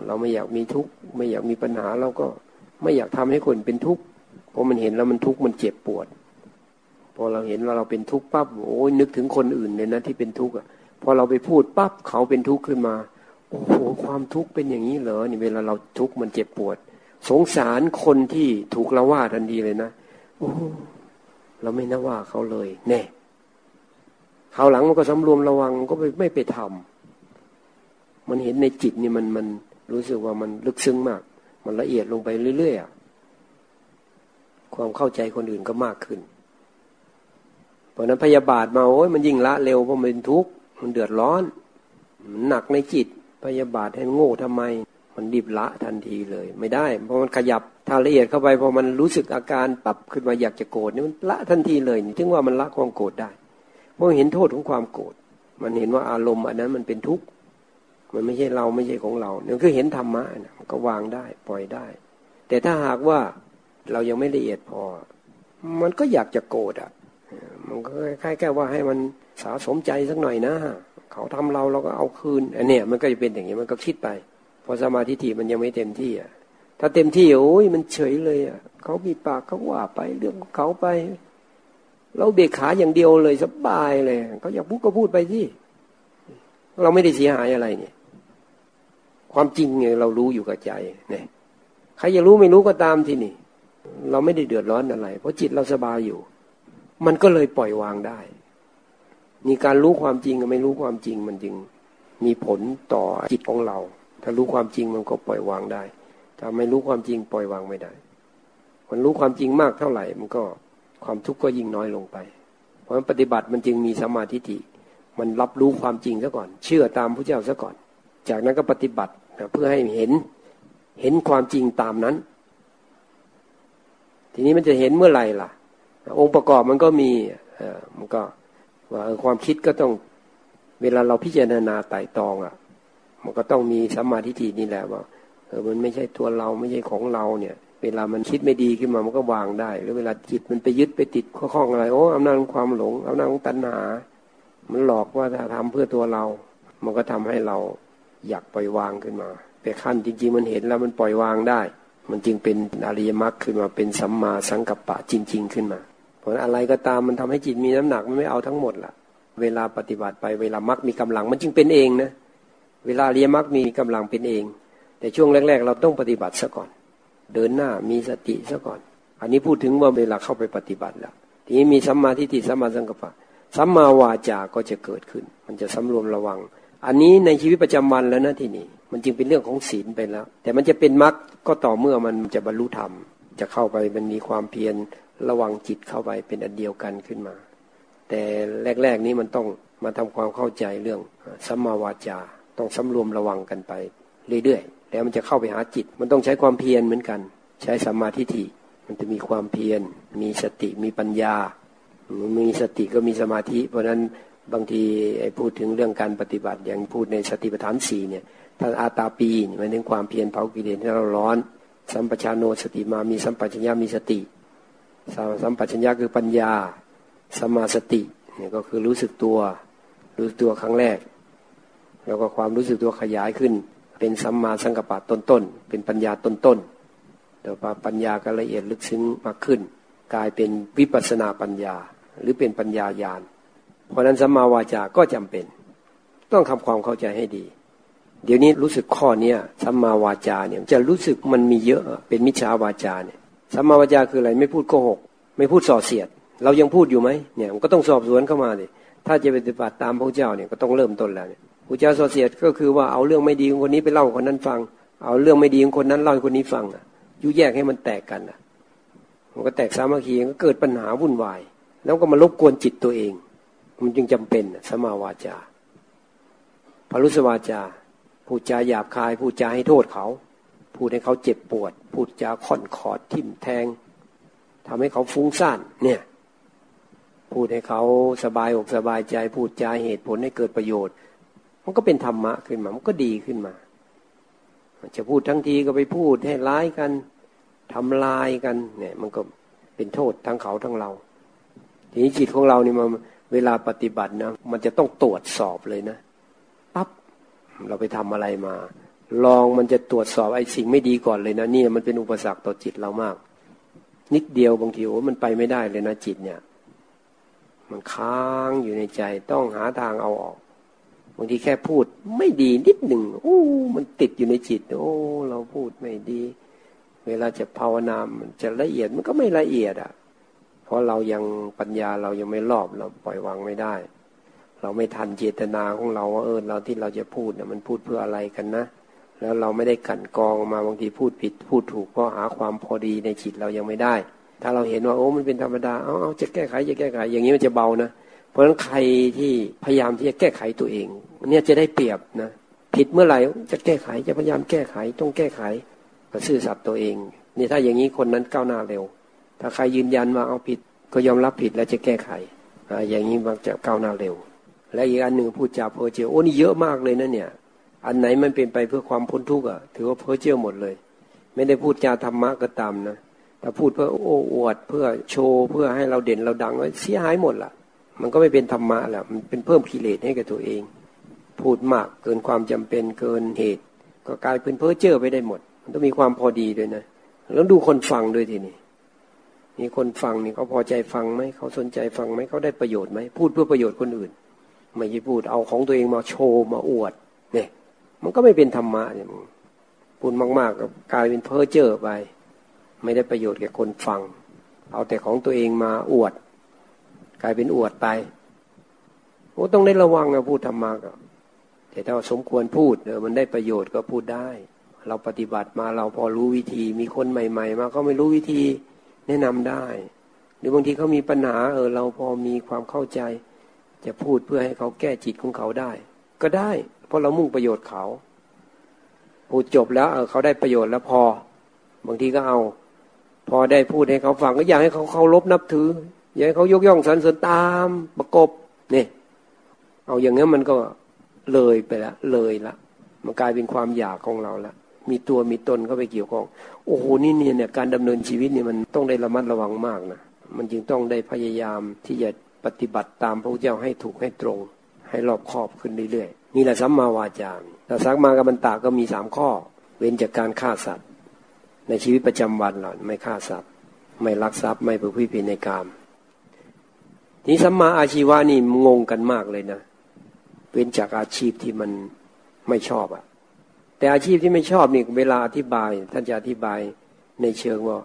เราไม่อยากมีทุกข์ไม่อยากมีปัญหาเราก็ไม่อยากทำให้คนเป็นทุกข์เพราะมันเห็นแล้วมันทุกข์มันเจ็บปวด พอเราเห็นว่าเราเป็นทุกข์ปั๊บโอ้ยนึกถึงคนอื่นเลยนะที่เป็นทุกข์อะพอเราไปพูดปั๊บเขาเป็นทุกข์ขึ้นมาโอ้โหความทุกข์เป็นอย่างนี้เหรอนี่เวลาเราทุกข์มันเจ็บปวด สงสารคนที่ถูกเราว่าทันทีเลยนะโอ้เราไม่น่าว่าเขาเลยแน่ คราวหลังมันก็สำรวมระวังก็ไม่ไม่ไปทำมันเห็นในจิตนี่มันมันรู้สึกว่ามันลึกซึ้งมาก มันละเอียดลงไปเรื่อยๆความเข้าใจคนอื่นก็มากขึ้น เพราะนั้นพยาบาทมาโอ้ยมันยิ่งละเร็วเพราะมันทุกข์มันเดือดร้อนมันหนักในจิต พยาบาทให้โง่ทำไม มันดิบละทันทีเลย ไม่ได้ เพราะมันขยับทาละเอียดเข้าไปพอมันรู้สึกอาการปรับขึ้นมาอยากจะโกรธนี่มันละทันทีเลยถึงว่ามันละความโกรธได้ เพราะเห็นโทษของความโกรธมันเห็นว่าอารมณ์อันนั้นมันเป็นทุกข์มันไม่ใช่เราไม่ใช่ของเราเนี่ยคือเห็นธรรมะนะมันก็วางได้ ปล่อยได้ แต่ถ้าหากว่าเรายังไม่ละเอียดพอ มันก็อยากจะโกรธอะ มันก็คล้ายๆว่าให้มันสาสมใจสักหน่อยนะเขาทำเราเราก็เอาคืนอันเนี้ยมันก็จะเป็นอย่างนี้มันก็คิดไป พอสมาธิถี่มันยังไม่เต็มที่อะถ้าเต็มที่โอ้ยมันเฉยเลยอะเขามีปากเขาว่าไปเรื่องของเขาไป เราเบกขาอย่างเดียวเลยสบายเลยเขาอยากพูดก็พูดไปที่เราไม่ได้เสียหายอะไรเนี่ย ความจริงไงเรารู้อยู่กับใจเนี่ยใครจะรู้ไม่รู้ก็ตามที่นี่ เราไม่ได้เดือดร้อนอะไร เพราะจิตเราสบายอยู่ มันก็เลยปล่อยวางได้มีการรู้ความจริงกับไม่รู้ความจริงมันจึงมีผลต่อจิตของเรา ถ้ารู้ความจริงมันก็ปล่อยวางได้ ถ้าไม่รู้ความจริงปล่อยวางไม่ได้ มันรู้ความจริงมากเท่าไหร่มันก็ ความทุกข์ก็ยิ่งน้อยลงไป เพราะฉะนั้นปฏิบัติมันจึงมีสมาธิิมันรับรู้ความจริงซะก่อน เชื่อตามพระเจ้าซะก่อน จากนั้นก็ปฏิบัติเพื่อให้เห็นเห็นความจริงตามนั้น ทีนี้มันจะเห็นเมื่อไหร่ล่ะ องค์ประกอบมันก็มีเออมันก็ว่าความคิดก็ต้องเวลาเราพิจารณาไต่ตองอะ มันก็ต้องมีสัมมาทิฏฐินี่แหละว่าเออมันไม่ใช่ตัวเราไม่ใช่ของเราเนี่ย เวลามันคิดไม่ดีขึ้นมามันก็วางได้ หรือเวลาจิตมันไปยึดไปติดข้อข้องอะไรโอ้อำนาจของความหลงอำนาจของตัณหา มันหลอกว่าถ้าทำเพื่อตัวเรา มันก็ทำให้เราอยากปล่อยวางขึ้นมา แต่ขั้นจริง ๆ มันเห็นแล้วมันปล่อยวางได้ มันจึงเป็นอริยมรรคขึ้นมาเป็นสัมมาสังกัปปะจริง ๆ ขึ้นมา เพราะอะไรก็ตามมันทำให้จิตมีน้ำหนักมันไม่เอาทั้งหมดล่ะ เวลาปฏิบัติไปเวลามรรคมีกำลังมันจึงเป็นเองนะเวลาเรียมักมีกำลังเป็นเอง แต่ช่วงแรก ๆ เราต้องปฏิบัติซะก่อน เดินหน้ามีสติซะก่อน อันนี้พูดถึงว่าเวลาเข้าไปปฏิบัติแล้ว ทีนี้มีสัมมาทิฏฐิสัมมาสังกัปปะสัมมาวาจาก็จะเกิดขึ้น มันจะสำรวมระวัง อันนี้ในชีวิตประจำวันแล้วนะที่นี่ มันจึงเป็นเรื่องของศีลไปแล้ว แต่มันจะเป็นมรรคก็ต่อเมื่อมันจะบรรลุธรรม จะเข้าไปมันมีความเพียรระวังจิตเข้าไปเป็นอันเดียวกันขึ้นมา แต่แรก ๆ นี้มันต้องมาทำความเข้าใจเรื่องสัมมาวาจา ต้องสำรวมระวังกันไปเรื่อยๆ แล้วมันจะเข้าไปหาจิต มันต้องใช้ความเพียรเหมือนกัน ใช้สัมมาทิฏฐิมันจะมีความเพียร มีสติมีปัญญา มีสติก็มีสมาธิ เพราะนั้นบางทีพูดถึงเรื่องการปฏิบัติอย่างพูดในสติปัฏฐานสี่เนี่ยถ้านอาตาปีมันถึงความเพียรเผากิเลสให้เราร้อน สัมปชานโนสติมามีสัมปชัญญะมีสติสัมปชัญญะคือปัญญาสมาสติเนี่ยก็คือรู้สึกตัว รู้ตัวครั้งแรก แล้วก็ความรู้สึกตัวขยายขึ้น เป็นสัมมาสังกัปปะต้นๆเป็นปัญญาต้นๆแต่พอปัญญาก็ละเอียดลึกซึ้งมากขึ้น กลายเป็นวิปัสนาปัญญาหรือเป็นปัญญาญาณเพราะนั้นสัมมาวาจาก็จำเป็น ต้องทำความเข้าใจให้ดี เดี๋ยวนี้รู้สึกข้อเนี้ยสัมมาวาจาเนี่ยจะรู้สึกมันมีเยอะเป็นมิจฉาวาจาเนี่ยสัมมาวาจาคืออะไรไม่พูดโกหก ไม่พูดส่อเสียด เรายังพูดอยู่ไหมเนี่ยมันก็ต้องสอบสวนเข้ามาเลยถ้าจะปฏิบัติตามพระเจ้าเนี่ยก็ต้องเริ่มต้นแล้วเนี่ย พระเจ้าส่อเสียดก็คือว่าเอาเรื่องไม่ดีของคนนี้ไปเล่าคนนั้นฟัง เอาเรื่องไม่ดีของคนนั้นเล่าให้คนนี้ฟังอะยุแยกให้มันแตกกันอะ มันก็แตกสามัคคีก็เกิดปัญหาวุ่นวาย แล้วก็มารบกวนจิตตัวเอง มันจึงจำเป็นสมาวาจาพรุสวาจาพูดจาหยาบคายพูดจาให้โทษเขา พูดให้เขาเจ็บปวด พูดจาค่อนขอดทิ่มแทงทำให้เขาฟุ้งซ่านเนี่ยพูดให้เขาสบายอกสบายใจ พูดจาเหตุผลให้เกิดประโยชน์ มันก็เป็นธรรมะขึ้นมา มันก็ดีขึ้นมา จะพูดทั้งทีก็ไปพูดให้ร้ายกันทำลายกัน เนี่ย มันก็เป็นโทษทั้งเขาทั้งเรา ทีนี้จิตของเรานี่มันเวลาปฏิบัตินะมันจะต้องตรวจสอบเลยนะปั๊บเราไปทำอะไรมา ลองมันจะตรวจสอบไอ้สิ่งไม่ดีก่อนเลยนะนี่มันเป็นอุปสรรคต่อจิตเรามาก นิดเดียวบางทีโอ้มันไปไม่ได้เลยนะจิตเนี่ย มันค้างอยู่ในใจต้องหาทางเอาออก บางทีแค่พูดไม่ดีนิดหนึ่งโอ้มันติดอยู่ในจิต โอ้เราพูดไม่ดี เวลาจะภาวนามันจะละเอียดมันก็ไม่ละเอียดอะ เพราะเรายังปัญญาเรายังไม่รอบเราปล่อยวางไม่ได้ เราไม่ทันเจตนาของเราว่าเออเราที่เราจะพูดเนี่ยมันพูดเพื่ออะไรกันนะแล้วเราไม่ได้กันกองมาบางทีพูดผิดพูดถูกก็หาความพอดีในจิตเรายังไม่ได้ ถ้าเราเห็นว่าโอ้มันเป็นธรรมดาเอาเอาจะแก้ไขจะแก้ไขอย่างนี้มันจะเบานะ เพราะฉะนั้นใครที่พยายามที่จะแก้ไขตัวเองเนี่ยจะได้เปรียบนะผิดเมื่อไหร่จะแก้ไขจะพยายามแก้ไขต้องแก้ไขก็ซื่อสัตย์ตัวเองนี่ถ้าอย่างนี้คนนั้นก้าวหน้าเร็ว ถ้าใครยืนยันว่าเอาผิดก็ยอมรับผิดแล้วจะแก้ไขอย่างนี้มันจะก้าวหน้าเร็ว และอีกอันหนึ่งพูดจาเพ้อเจ้อโอ้นี่เยอะมากเลยนะเนี่ย อันไหนมันเป็นไปเพื่อความพ้นทุกข์อะถือว่าเพ้อเจ้อหมดเลย ไม่ได้พูดจาธรรมะก็ตามนะแต่พูดเพื่อโอ้อวดเพื่อโชว์เพื่อให้เราเด่นเราดังเสียหายหมดล่ะ มันก็ไม่เป็นธรรมะแหละมันเป็นเพิ่มกิเลสให้กับตัวเอง พูดมากเกินความจำเป็นเกินเหตุ ก็กลายเป็นเพ้อเจ้อไปได้หมด มันต้องมีความพอดีด้วยนะแล้วดูคนฟังด้วยทีนี้มีคนฟังนี่เขาพอใจฟังไหมเขาสนใจฟังไหมเขาได้ประโยชน์ไหมพูดเพื่อประโยชน์คนอื่น ไม่ใช่พูดเอาของตัวเองมาโชว์มาอวดเนี่ยมันก็ไม่เป็นธรรมะเนี่ยพูดมากๆก็กลายเป็นเพ้อเจ้อไป ไม่ได้ประโยชน์แก่คนฟัง เอาแต่ของตัวเองมาอวด กลายเป็นอวดไปโอ้ต้องได้ระวังนะพูดธรรมะก็แต่ถ้าสมควรพูดเออมันได้ประโยชน์ก็พูดได้ เราปฏิบัติมาเราพอรู้วิธี มีคนใหม่ ๆ มาก็ไม่รู้วิธีแนะนำได้ หรือบางทีเขามีปัญหาเออเราพอมีความเข้าใจ จะพูดเพื่อให้เขาแก้จิตของเขาได้ ก็ได้ เพราะเรามุ่งประโยชน์เขาพูดจบแล้วเออเขาได้ประโยชน์แล้วพอ บางทีก็เอา พอได้พูดให้เขาฟังก็อยากให้เขาเคารพนับถือ อยาให้เขายกย่องสรรเสริญตามประกบเนี่ยเอาอย่างนี้มันก็เลยไปละเลยละ มันกลายเป็นความอยากของเราละมีตัวมีตนเข้าไปเกี่ยวข้องโอ้โหนี่เนี่ยเนี่ยการดำเนินชีวิตเนี่ยมันต้องได้ระมัดระวังมากนะมันจึงต้องได้พยายามที่จะปฏิบัติตามพระพุทธเจ้าให้ถูกให้ตรง ให้รอบคอบขึ้นเรื่อยๆนี่แหละสัมมาวาจาแต่สักมากับมันตาก็มีสามข้อ เว้นจากการฆ่าสัตว์ ในชีวิตประจำวันหล่อนไม่ฆ่าสัตว์ ไม่ลักทรัพย์ไม่ประพฤติผิดในกาม นี่สัมมาอาชีวะนี่งงกันมากเลยนะเว้นจากอาชีพที่มันไม่ชอบอะแต่อาชีพที่ไม่ชอบนี่เวลาอธิบาย ท่านจะอธิบายในเชิงว่า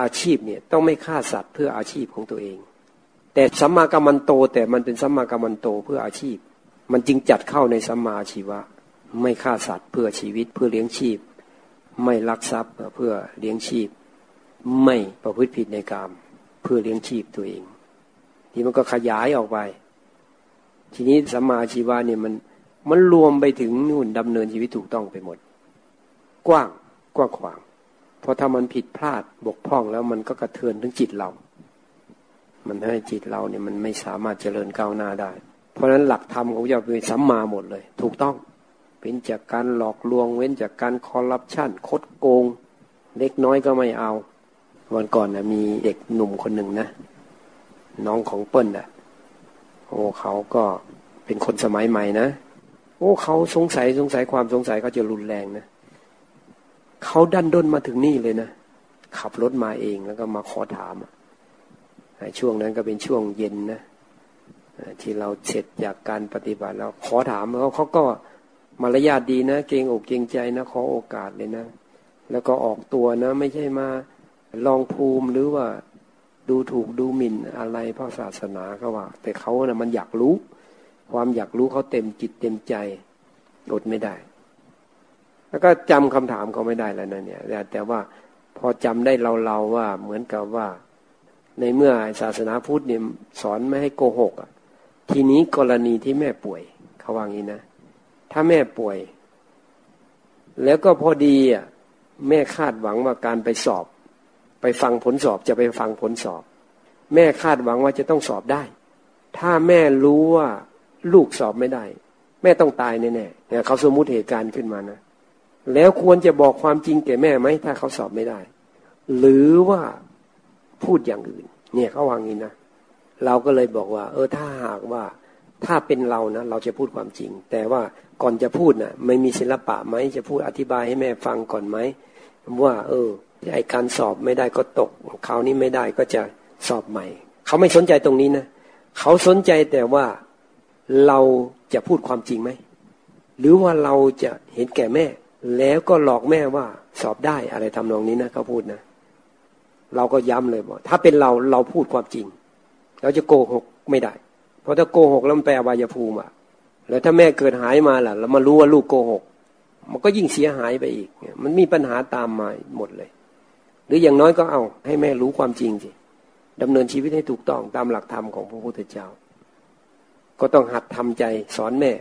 อาชีพเนี่ยต้องไม่ฆ่าสัตว์เพื่ออาชีพของตัวเอง แต่สัมมากัมมันโต แต่มันเป็นสัมมากัมมันโตเพื่ออาชีพ มันจึงจัดเข้าในสัมมาชีวะ ไม่ฆ่าสัตว์เพื่อชีวิตเพื่อเลี้ยงชีพ ไม่ลักทรัพย์เพื่อเลี้ยงชีพ ไม่ประพฤติผิดในกรรมเพื่อเลี้ยงชีพตัวเอง ที่มันก็ขยายออกไป ทีนี้สัมมาชีวะเนี่ยมันมันรวมไปถึงนู่นดำเนินชีวิตถูกต้องไปหมด กว้างกว้างขวางพราะถ้ามันผิดพลาดบกพร่องแล้วมันก็กระเทือนถึงจิตเรา มันให้จิตเราเนี่ยมันไม่สามารถเจริญก้าวหน้าได้ เพราะฉะนั้นหลักธรรมของเราเป็นสัมมาหมดเลย ถูกต้องเป็นจากการหลอกลวงเว้นจากการคอร์รัปชันคดโกง เล็กน้อยก็ไม่เอา วันก่อนนะมีเด็กหนุ่มคนหนึ่งนะ น้องของเปิ้ลอะ โอ้เขาก็เป็นคนสมัยใหม่นะโอ้เขาสงสัยสงสัยความสงสัยเขาจะรุนแรงนะเขาดันด้นมาถึงนี่เลยนะขับรถมาเองแล้วก็มาขอถามช่วงนั้นก็เป็นช่วงเย็นนะที่เราเสร็จจากการปฏิบัติแล้วขอถามเขาเขาก็มารยาทดีนะเกรงอกเกรงใจนะขอโอกาสเลยนะ แล้วก็ออกตัวนะ ไม่ใช่มาลองภูมิหรือว่า ดูถูกดูหมิ่นอะไรพระศาสนาเขาว่า แต่เขานะ่ะมันอยากรู้ ความอยากรู้เขาเต็มจิตเต็มใจอดไม่ได้ แล้วก็จำคำถามเขาไม่ได้แล้วนะเนี่ยแต่ว่าพอจำได้เราเราว่าเหมือนกับว่า ในเมื่อศาสนาพุทธเนี่ยสอนไม่ให้โกหกอะ ทีนี้กรณีที่แม่ป่วยเขาว่างี้นะถ้าแม่ป่วย แล้วก็พอดีอะแม่คาดหวังว่าการไปสอบ ไปฟังผลสอบจะไปฟังผลสอบ แม่คาดหวังว่าจะต้องสอบได้ ถ้าแม่รู้ว่าลูกสอบไม่ได้ แม่ต้องตายแน่ๆเนี่ยเขาสมมุติเหตุการณ์ขึ้นมานะ แล้วควรจะบอกความจริงแก่แม่ไหมถ้าเขาสอบไม่ได้ หรือว่าพูดอย่างอื่น เนี่ยเขาวางนี้นะเราก็เลยบอกว่า เออถ้าหากว่าถ้าเป็นเรานะเราจะพูดความจริง แต่ว่าก่อนจะพูดนะ่ะ ไม่มีศิลปะไหมจะพูดอธิบายให้แม่ฟังก่อนไหมว่า เออ ไอการสอบไม่ได้ก็ตกคราวนี้ไม่ได้ก็จะสอบใหม่ เขาไม่สนใจตรงนี้นะเขาสนใจแต่ว่าเราจะพูดความจริงไหมหรือว่าเราจะเห็นแก่แม่ แล้วก็หลอกแม่ว่าสอบได้อะไรทำนองนี้นะเขาพูดนะ เราก็ย้ำเลยบอกถ้าเป็นเราเราพูดความจริง เราจะโกหกไม่ได้ เพราะถ้าโกหกแล้วมันแปลวายภูมิอะแล้วถ้าแม่เกิดหายมาล่ะ แล้วมารู้ว่าลูกโกหก มันก็ยิ่งเสียหายไปอีก มันมีปัญหาตามมาหมดเลย หรืออย่างน้อยก็เอาให้แม่รู้ความจริงสิดำเนินชีวิตให้ถูกต้องตามหลักธรรมของพระพุทธเจ้า ก็ต้องหัดทำใจสอนแม่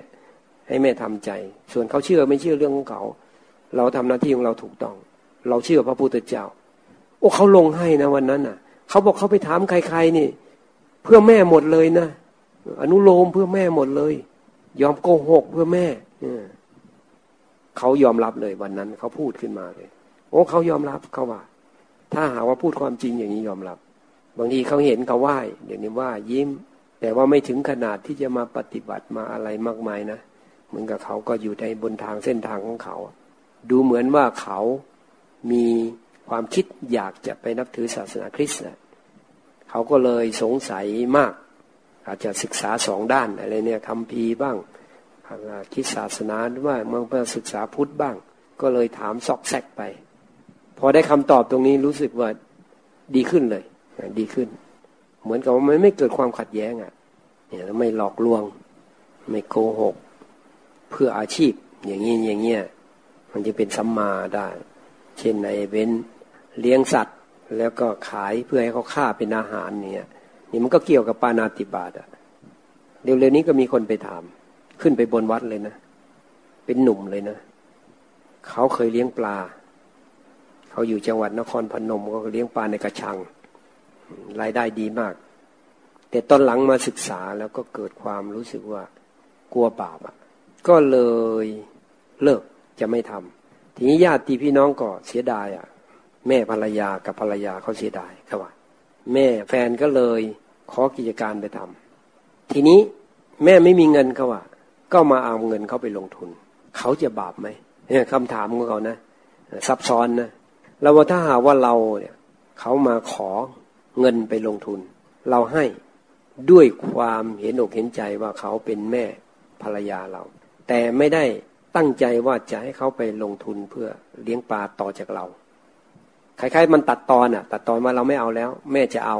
ให้แม่ทำใจ ส่วนเขาเชื่อไม่เชื่อเรื่องของเขา เราทำหน้าที่ของเราถูกต้อง เราเชื่อพระพุทธเจ้า โอ้เขาลงให้นะวันนั้นน่ะ เขาบอกเขาไปถามใครๆนี่ เพื่อแม่หมดเลยนะอนุโลมเพื่อแม่หมดเลย ยอมโกหกเพื่อแม่เขายอมรับเลยวันนั้น เขาพูดขึ้นมาเลย โอ้เขายอมรับเขาว่า ถ้าหาว่าพูดความจริงอย่างนี้ยอมรับ บางทีเขาเห็นเขาไหว้เดี๋ยวนี้ว่ายิ้ม แต่ว่าไม่ถึงขนาดที่จะมาปฏิบัติมาอะไรมากมายนะเหมือนกับเขาก็อยู่ในบนทางเส้นทางของเขา ดูเหมือนว่าเขามีความคิดอยากจะไปนับถือศาสนาคริสต์เขาก็เลยสงสัยมาก อาจจะศึกษาสองด้านอะไรเนี่ยคำพีบ้างคิดศาสนาบ้างเมื่อศึกษาพุทธบ้าง ก็เลยถามซอกแซกไป พอได้คำตอบตรงนี้รู้สึกว่าดีขึ้นเลยดีขึ้น เหมือนกับว่ามันไม่เกิดความขัดแย้งอะเนี่ยไม่หลอกลวง ไม่โกหก เพื่ออาชีพ อย่างนี้อย่างเงี้ยมันจะเป็นสัมมาได้ เช่นในเว้นเลี้ยงสัตว์แล้วก็ขายเพื่อให้เขาฆ่าเป็นอาหารเนี่ยนี่มันก็เกี่ยวกับปานาติบาตอะเร็วๆนี้ก็มีคนไปถาม ขึ้นไปบนวัดเลยนะ เป็นหนุ่มเลยนะ เขาเคยเลี้ยงปลา เขาอยู่จังหวัดนครพนมก็เลี้ยงปลาในกระชัง รายได้ดีมาก แต่ตอนหลังมาศึกษาแล้วก็เกิดความรู้สึกว่ากลัวบาปอะ ก็เลยเลิกจะไม่ทำทีนี้ญาติพี่น้องก็เสียดายอะ แม่ภรรยากับภรรยาเขาเสียดายครับว่า แม่แฟนก็เลยขอกิจการไปทำทีนี้แม่ไม่มีเงินเขาว่า ก็มาเอาเงินเขาไปลงทุน เขาจะบาปไหมเนี่ยคำถามของเขานะซับซ้อนนะ เราว่าถ้าหาว่าเราเนี่ยเขามาขอเงินไปลงทุน เราให้ด้วยความเห็นอกเห็นใจว่าเขาเป็นแม่ภรรยาเรา แต่ไม่ได้ตั้งใจว่าจะให้เขาไปลงทุนเพื่อเลี้ยงปลาต่อจากเราคล้ายๆมันตัดตอนอะ ตัดตอนมาเราไม่เอาแล้ว แม่จะเอา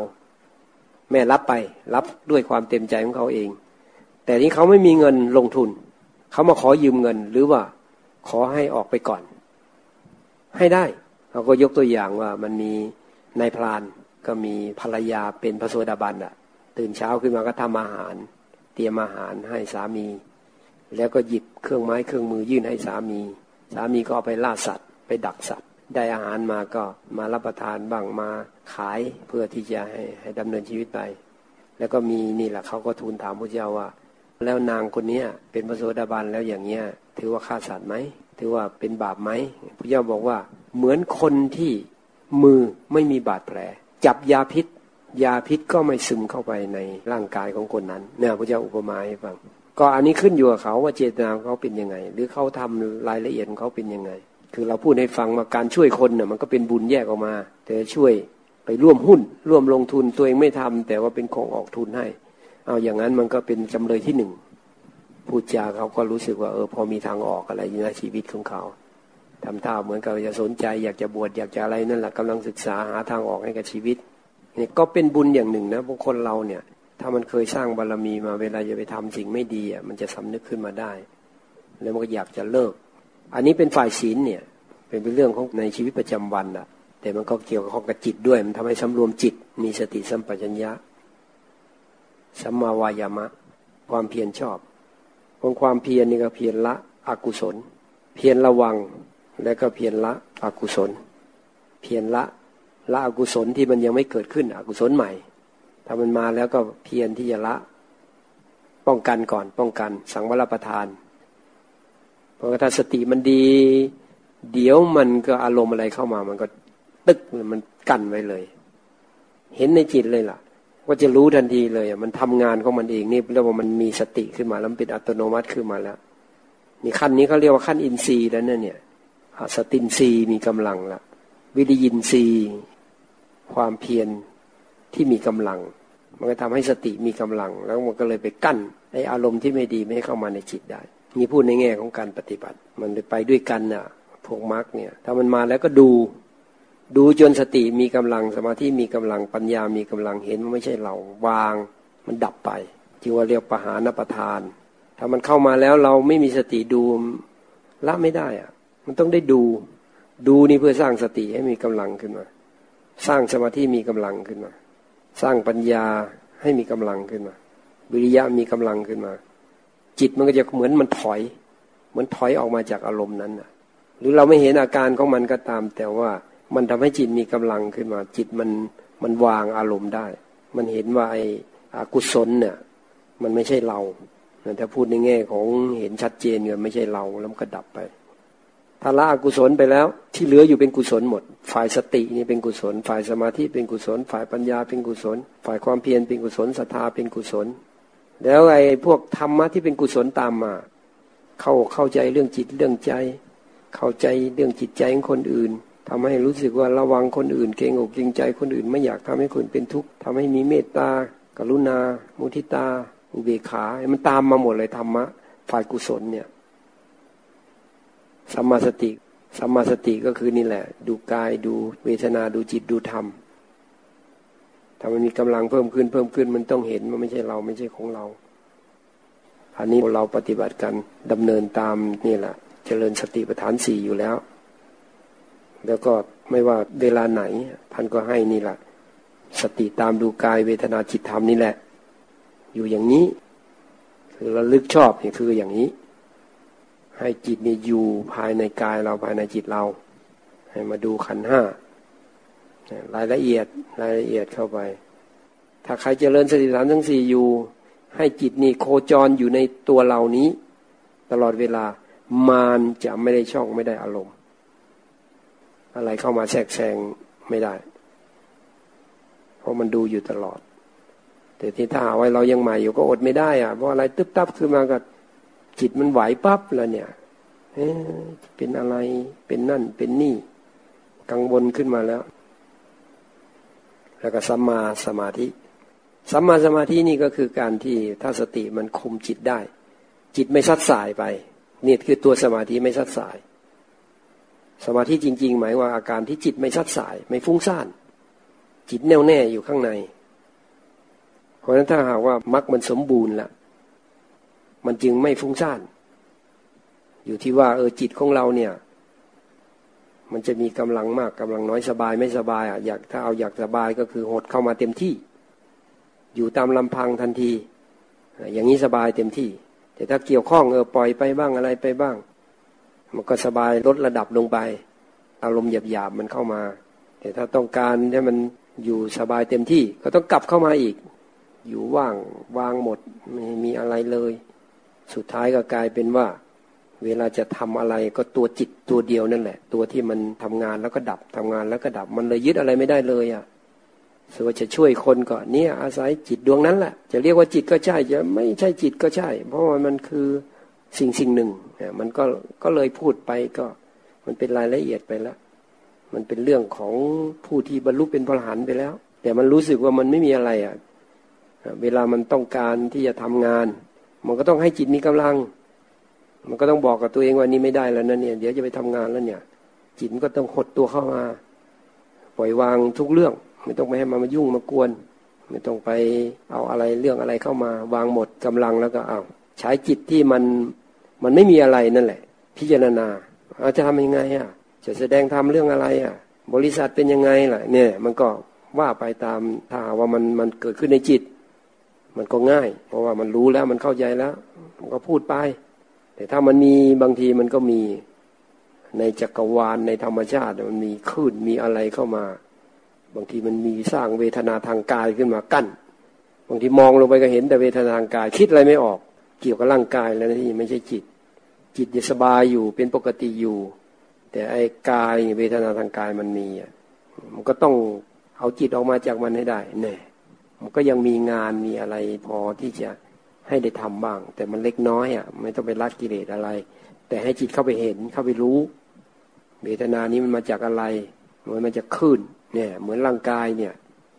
แม่รับไป รับด้วยความเต็มใจของเขาเอง แต่นี้เขาไม่มีเงินลงทุน เขามาขอยืมเงินหรือว่า ขอให้ออกไปก่อน ให้ได้ เราก็ยกตัวอย่างว่ามันมีนายพรานก็มีภรรยาเป็นพระโสดาบันอะตื่นเช้าขึ้นมาก็ทำอาหาร เตรียมอาหารให้สามี แล้วก็หยิบเครื่องไม้เครื่องมือยื่นให้สามี สามีก็เอาไปล่าสัตว์ ไปดักสัตว์ ได้อาหารมาก็มารับประทานบ้างมาขายเพื่อที่จะให้ให้ดำเนินชีวิตไป แล้วก็มีนี่แหละเขาก็ทูลถามพระเจ้าว่า แล้วนางคนนี้เป็นพระโสดาบันแล้วอย่างเงี้ยถือว่าฆ่าสัตว์ไหมถือว่าเป็นบาปไหมพระเจ้าบอกว่า เหมือนคนที่มือไม่มีบาดแผล จับยาพิษ ยาพิษก็ไม่ซึมเข้าไปในร่างกายของคนนั้นเนี่ยพระเจ้าอุปมาให้ฟังก็อันนี้ขึ้นอยู่กับเขาว่าเจตนาเขาเป็นยังไง หรือเขาทำรายละเอียดเขาเป็นยังไง คือเราพูดให้ฟังว่าการช่วยคนเนี่ยมันก็เป็นบุญแยกออกมา แต่ช่วยไปร่วมหุ้น ร่วมลงทุนตัวเองไม่ทำแต่ว่าเป็นของออกทุนให้ เอาอย่างนั้นมันก็เป็นจำเลยที่หนึ่งพูดจาเขาก็รู้สึกว่าเออพอมีทางออกอะไรในชีวิตของเขา ทำท่าเหมือนกับจะสนใจ อยากจะบวชอยากจะอะไรนั่นแหละกำลังศึกษาหาทางออกให้กับชีวิตนี่ก็เป็นบุญอย่างหนึ่งนะพวกคนเราเนี่ย ถ้ามันเคยสร้างบารรมีมาเวลาจะไปทำสิ่งไม่ดีอะมันจะสำนึกขึ้นมาได้ แล้วมันก็อยากจะเลิก อันนี้เป็นฝ่ายศีลเนี่ย เป็นเรื่องของในชีวิตประจำวันอะ แต่มันก็เกี่ยวข้องกับจิตด้วย มันทำให้สำรวมจิต มีสติสัมปชัญญะสัมมาวายามะ ความเพียรชอบของความเพียรนี่ก็เพียรละอกุศล เพียรระวัง แล้วก็เพียรละอกุศล เพียรละละอกุศลที่มันยังไม่เกิดขึ้นอกุศลใหม่ ถ้ามันมาแล้วก็เพียรที่จะละ ป้องกันก่อนป้องกัน สังวรประทาน เพราะถ้าสติมันดี เดี๋ยวมันก็อารมณ์อะไรเข้ามา มันก็ตึกมันกั้นไว้เลย เห็นในจิตเลยล่ะว่าจะรู้ทันทีเลยมันทำงานของมันเองนี่เรียกว่ามันมีสติขึ้นมาแล้วเป็นอัตโนมัติขึ้นมาแล้วนี่ขั้นนี้เขาเรียกว่าขั้นอินทรีย์แล้วเนี่ย สตินทรีมีกำลังละวิริยินทรีความเพียรที่มีกำลัง มันก็ทำให้สติมีกำลัง แล้วมันก็เลยไปกั้นไออารมณ์ที่ไม่ดีไม่ให้เข้ามาในจิตได้นี่พูดในแง่ของการปฏิบัติ มันไปด้วยกันน่ะพวกมรรคเนี่ย ถ้ามันมาแล้วก็ดู ดูจนสติมีกำลังสมาธิมีกำลังปัญญามีกำลังเห็นว่าไม่ใช่เราวาง มันดับไปที่ว่าเรียกปหานประทาน ถ้ามันเข้ามาแล้วเราไม่มีสติดูละไม่ได้อะ มันต้องได้ดู ดูนี่เพื่อสร้างสติให้มีกำลังขึ้นมา สร้างสมาธิมีกำลังขึ้นมา สร้างปัญญาให้มีกำลังขึ้นมาวิริยะมีกำลังขึ้นมา จิตมันก็จะเหมือนมันถอย เหมือนถอยออกมาจากอารมณ์นั้นนะหรือเราไม่เห็นอาการของมันก็ตาม แต่ว่ามันทำให้จิตมีกำลังขึ้นมา จิตมันมันวางอารมณ์ได้ มันเห็นว่าไอ้อกุศลเนี่ยมันไม่ใช่เราถ้าพูดในแง่ของเห็นชัดเจนเนี่ยไม่ใช่เราแล้วมันก็ดับไป ถ้าละอกุศลไปแล้ว ที่เหลืออยู่เป็นกุศลหมด ฝ่ายสตินี่เป็นกุศล ฝ่ายสมาธิเป็นกุศล ฝ่ายปัญญาเป็นกุศล ฝ่ายความเพียรเป็นกุศลศรัทธาเป็นกุศล แล้วไอ้พวกธรรมะที่เป็นกุศลตามมา เข้าเข้าใจเรื่องจิตเรื่องใจ เข้าใจเรื่องจิตใจของคนอื่นทำให้รู้สึกว่าระวังคนอื่น เกรงอกเกรงใจคนอื่น ไม่อยากทำให้คนเป็นทุกข์ทำให้มีเมตตากรุณา มุทิตา อุเบกขา มันตามมาหมดเลยธรรมะฝ่ายกุศลเนี่ย สัมมาสติสัมมาสติก็คือนี่แหละ ดูกายดูเวทนาดูจิตดูธรรมถ้ามันมีกำลังเพิ่มขึ้นเพิ่มขึ้นมันต้องเห็นมันไม่ใช่เราไม่ใช่ของเราอันนี้เราปฏิบัติกันดำเนินตามนี่แหละ เจริญสติปัฏฐานสี่อยู่แล้ว แล้วก็ไม่ว่าเวลาไหนท่านก็ให้นี่แหละ สติตามดูกายเวทนาจิตธรรมนี่แหละ อยู่อย่างนี้ คือระลึกชอบนี่คืออย่างนี้ ให้จิตนี่อยู่ภายในกายเราภายในจิตเรา ให้มาดูขันห้ารายละเอียดรายละเอียดเข้าไป ถ้าใครเจริญสติฐานทั้งสี่อยู่ ให้จิตนี่โคจรอยู่ในตัวเรานี้ ตลอดเวลามานจะไม่ได้ช่องไม่ได้อารมณ์ อะไรเข้ามาแทรกแซงไม่ได้ เพราะมันดูอยู่ตลอด แต่ที่ถ้าไว้เรายังใหม่อยู่ก็อดไม่ได้อะเพราะอะไรตึ๊บตับขึ้นมากับ จิตมันไหวปั๊บแล้วเนี่ยเเป็นอะไรเป็นนั่นเป็นนี่ กังวลขึ้นมาแล้ว แล้วก็สัมมาสมาธิสัมมาสมาธินี่ก็คือการที่ถ้าสติมันคุมจิตได้ จิตไม่ซัดสายไปนี่คือตัวสมาธิไม่ซัดสาย สมาธิจริง ๆ หมายว่าอาการที่จิตไม่ซัดสาย ไม่ฟุ้งซ่าน จิตแน่วแน่อยู่ข้างใน เพราะฉะนั้นถ้าหากว่ามรรคมันสมบูรณ์ละ มันจึงไม่ฟุ้งซ่าน อยู่ที่ว่า เออจิตของเราเนี่ย มันจะมีกำลังมากกำลังน้อยสบายไม่สบายอะอยากถ้าเอาอยากสบายก็คือหดเข้ามาเต็มที่ อยู่ตามลำพังทันที อย่างนี้สบายเต็มที่ แต่ถ้าเกี่ยวข้องเออปล่อยไปบ้างอะไรไปบ้าง มันก็สบายลดระดับลงไป อารมณ์หยาบๆมันเข้ามา แต่ถ้าต้องการให้มันอยู่สบายเต็มที่ ก็ต้องกลับเข้ามาอีก อยู่ว่างวางหมดไม่มีอะไรเลย สุดท้ายก็กลายเป็นว่า เวลาจะทำอะไรก็ตัวจิตตัวเดียวนั่นแหละ ตัวที่มันทำงานแล้วก็ดับทำงานแล้วก็ดับมันเลยยึดอะไรไม่ได้เลยอะส่วนจะช่วยคนก็เนี่ยอาศัยจิตดวงนั้นแหละจะเรียกว่าจิตก็ใช่จะไม่ใช่จิตก็ใช่ เพราะว่ามันคือสิ่งสิ่งหนึ่งมันก็ก็เลยพูดไปก็มันเป็นรายละเอียดไปแล้ว มันเป็นเรื่องของผู้ที่บรรลุเป็นพระอรหันต์ไปแล้ว แต่มันรู้สึกว่ามันไม่มีอะไรอะเวลามันต้องการที่จะทำงาน มันก็ต้องให้จิตมีกำลัง มันก็ต้องบอกกับตัวเองว่านี่ไม่ได้แล้วนะเนี่ย เดี๋ยวจะไปทำงานแล้วเนี่ย จิตก็ต้องหดตัวเข้ามา ปล่อยวางทุกเรื่อง ไม่ต้องไปให้มันมายุ่งมากวน ไม่ต้องไปเอาอะไรเรื่องอะไรเข้ามา วางหมดกำลังแล้วก็เอาใช้จิตที่มันมันไม่มีอะไรนั่นแหละ พิจารณาอาจะทำยังไงอะ จะแสดงทำเรื่องอะไรอะ บริษัทเป็นยังไงล่ะ เนี่ย มันก็ว่าไปตามถ้าว่ามันมันเกิดขึ้นในจิต มันก็ง่าย เพราะว่ามันรู้แล้วมันเข้าใจแล้ว มันก็พูดไป แต่ถ้ามันมีบางทีมันก็มีในจักรวาลในธรรมชาติมันมีคลื่นมีอะไรเข้ามา บางทีมันมีสร้างเวทนาทางกายขึ้นมากั้นบางทีมองลงไปก็เห็นแต่เวทนาทางกาย คิดอะไรไม่ออก เกี่ยวกับร่างกายแล้วนี่ไม่ใช่จิต จิตจะสบายอยู่เป็นปกติอยู่ แต่ไอ้กายเวทนาทางกายมันมีอะมันก็ต้องเอาจิตออกมาจากมันให้ได้แน่ มันก็ยังมีงานมีอะไรพอที่จะให้ได้ทำบ้าง แต่มันเล็กน้อยอะไม่ต้องไปรัดกิเลสอะไร แต่ให้จิตเข้าไปเห็นเข้าไปรู้เวทนานี้มันมาจากอะไรมันมาจากคลื่นเนี่ย เหมือนร่างกายเนี่ย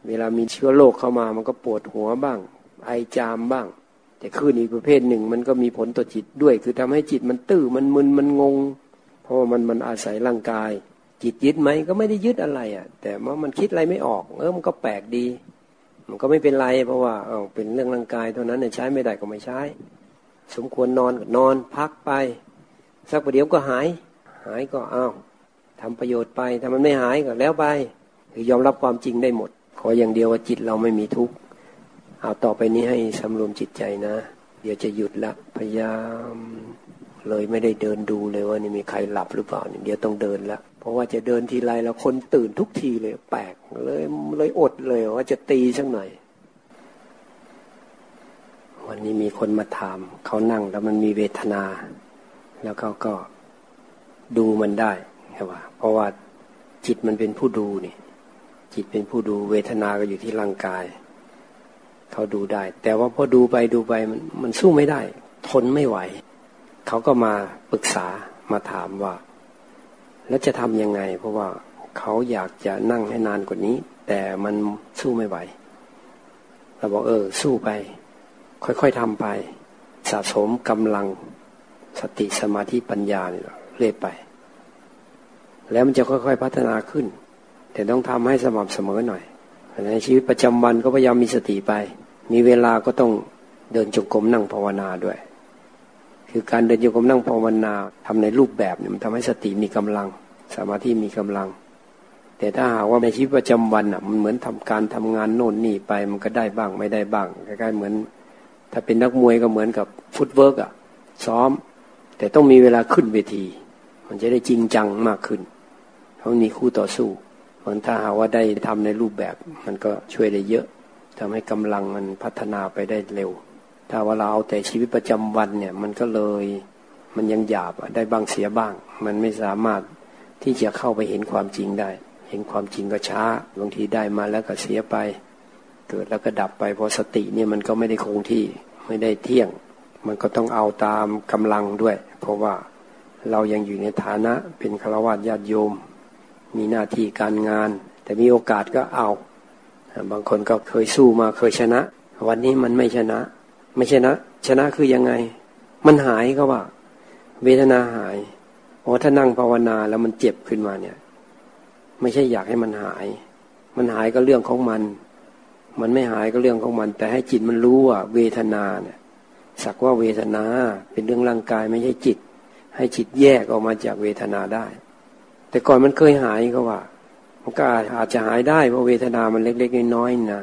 เวลามีเชื้อโรคเข้ามา มันก็ปวดหัวบ้าง ไอจามบ้าง แต่คลื่นอีกประเภทหนึ่ง มันก็มีผลต่อจิตด้วย คือทำให้จิตมันตื้อมันมึนมันงง เพราะว่ามันมันอาศัยร่างกาย จิตยึดไหมก็ไม่ได้ยึดอะไรอะ แต่ว่ามันคิดอะไรไม่ออก เออมันก็แปลกดี มันก็ไม่เป็นไร เพราะว่าเออเป็นเรื่องร่างกายเท่านั้นเนี่ยใช้ไม่ได้ก็ไม่ใช้ สมควรนอนก็นอนพักไป สักประเดี๋ยวก็หาย หายก็อ้าวทำประโยชน์ไปถ้ามันไม่หายก็แล้วไปคือยอมรับความจริงได้หมด ขออย่างเดียวว่าจิตเราไม่มีทุกข์เอาต่อไปนี้ให้สำรวมจิตใจนะ เดี๋ยวจะหยุดละพยายามเลยไม่ได้เดินดูเลยว่านี่มีใครหลับหรือเปล่าเดี๋ยวต้องเดินละ เพราะว่าจะเดินทีไรแล้วคนตื่นทุกทีเลยแปลกเลยเลยอดเลยว่าจะตีสักหน่อย วันนี้มีคนมาถาม เขานั่งแล้วมันมีเวทนา แล้วเขาก็ดูมันได้ใช่ป่ะเพราะว่าจิตมันเป็นผู้ดูนี่จิตเป็นผู้ดูเวทนาก็อยู่ที่ร่างกาย เขาดูได้ แต่ว่าพอดูไปดูไปมันมันสู้ไม่ได้ ทนไม่ไหว เขาก็มาปรึกษามาถามว่า แล้วจะทำยังไง เพราะว่าเขาอยากจะนั่งให้นานกว่านี้ แต่มันสู้ไม่ไหวเราบอกเออ สู้ไป ค่อยๆทำไป สะสมกำลังสติสมาธิปัญญาเนี่ยเรื่อยไป แล้วมันจะค่อยๆพัฒนาขึ้น แต่ต้องทำให้สม่ำเสมอหน่อยในชีวิตประจำวันก็พยายามมีสติไป มีเวลาก็ต้องเดินจงกรมนั่งภาวนาด้วย คือการเดินโยกมนั่งภาวนาทำในรูปแบบเนี่ยมันทำให้สติมีกำลัง สมาธิมีกำลัง แต่ถ้าหากว่าในชีวิตประจำวันอะมันเหมือนทำการทำงานโน่นนี่ไปมันก็ได้บ้างไม่ได้บ้างคล้ๆเหมือน ถ้าเป็นนักมวยก็เหมือนกับฟุตเวิร์กอะซ้อม แต่ต้องมีเวลาขึ้นเวที มันจะได้จริงจังมากขึ้นเพราะมีคู่ต่อสู้เมือนถ้าหากว่าได้ทำในรูปแบบ มันก็ช่วยได้เยอะทำให้กำลังมันพัฒนาไปได้เร็ว ถ้าว่าเราเอาแต่ชีวิตประจำวันเนี่ย มันก็เลยมันยังหยาบได้บ้างเสียบ้าง มันไม่สามารถที่จะเข้าไปเห็นความจริงได้ เห็นความจริงก็ช้าบางทีได้มาแล้วก็เสียไป เกิดแล้วก็ดับไปเพราะสติเนี่ยมันก็ไม่ได้คงที่ไม่ได้เที่ยง มันก็ต้องเอาตามกำลังด้วย เพราะว่าเรายังอยู่ในฐานะเป็นฆราวาสญาติโยม มีหน้าที่การงาน แต่มีโอกาสก็เอา บางคนก็เคยสู้มาเคยชนะ วันนี้มันไม่ชนะ ไม่ชนะ ชนะคือยังไง มันหายก็ว่า เวทนาหายโอ้ถ้านั่งภาวนาแล้วมันเจ็บขึ้นมาเนี่ย ไม่ใช่อยากให้มันหาย มันหายก็เรื่องของมัน มันไม่หายก็เรื่องของมัน แต่ให้จิตมันรู้ว่าเวทนาเนี่ย สักว่าเวทนาเป็นเรื่องร่างกายไม่ใช่จิต ให้จิตแยกออกมาจากเวทนาได้ แต่ก่อนมันเคยหายก็ว่ามันก็อาจจะหายได้เพราะเวทนามันเล็ก ๆ น้อยๆนะ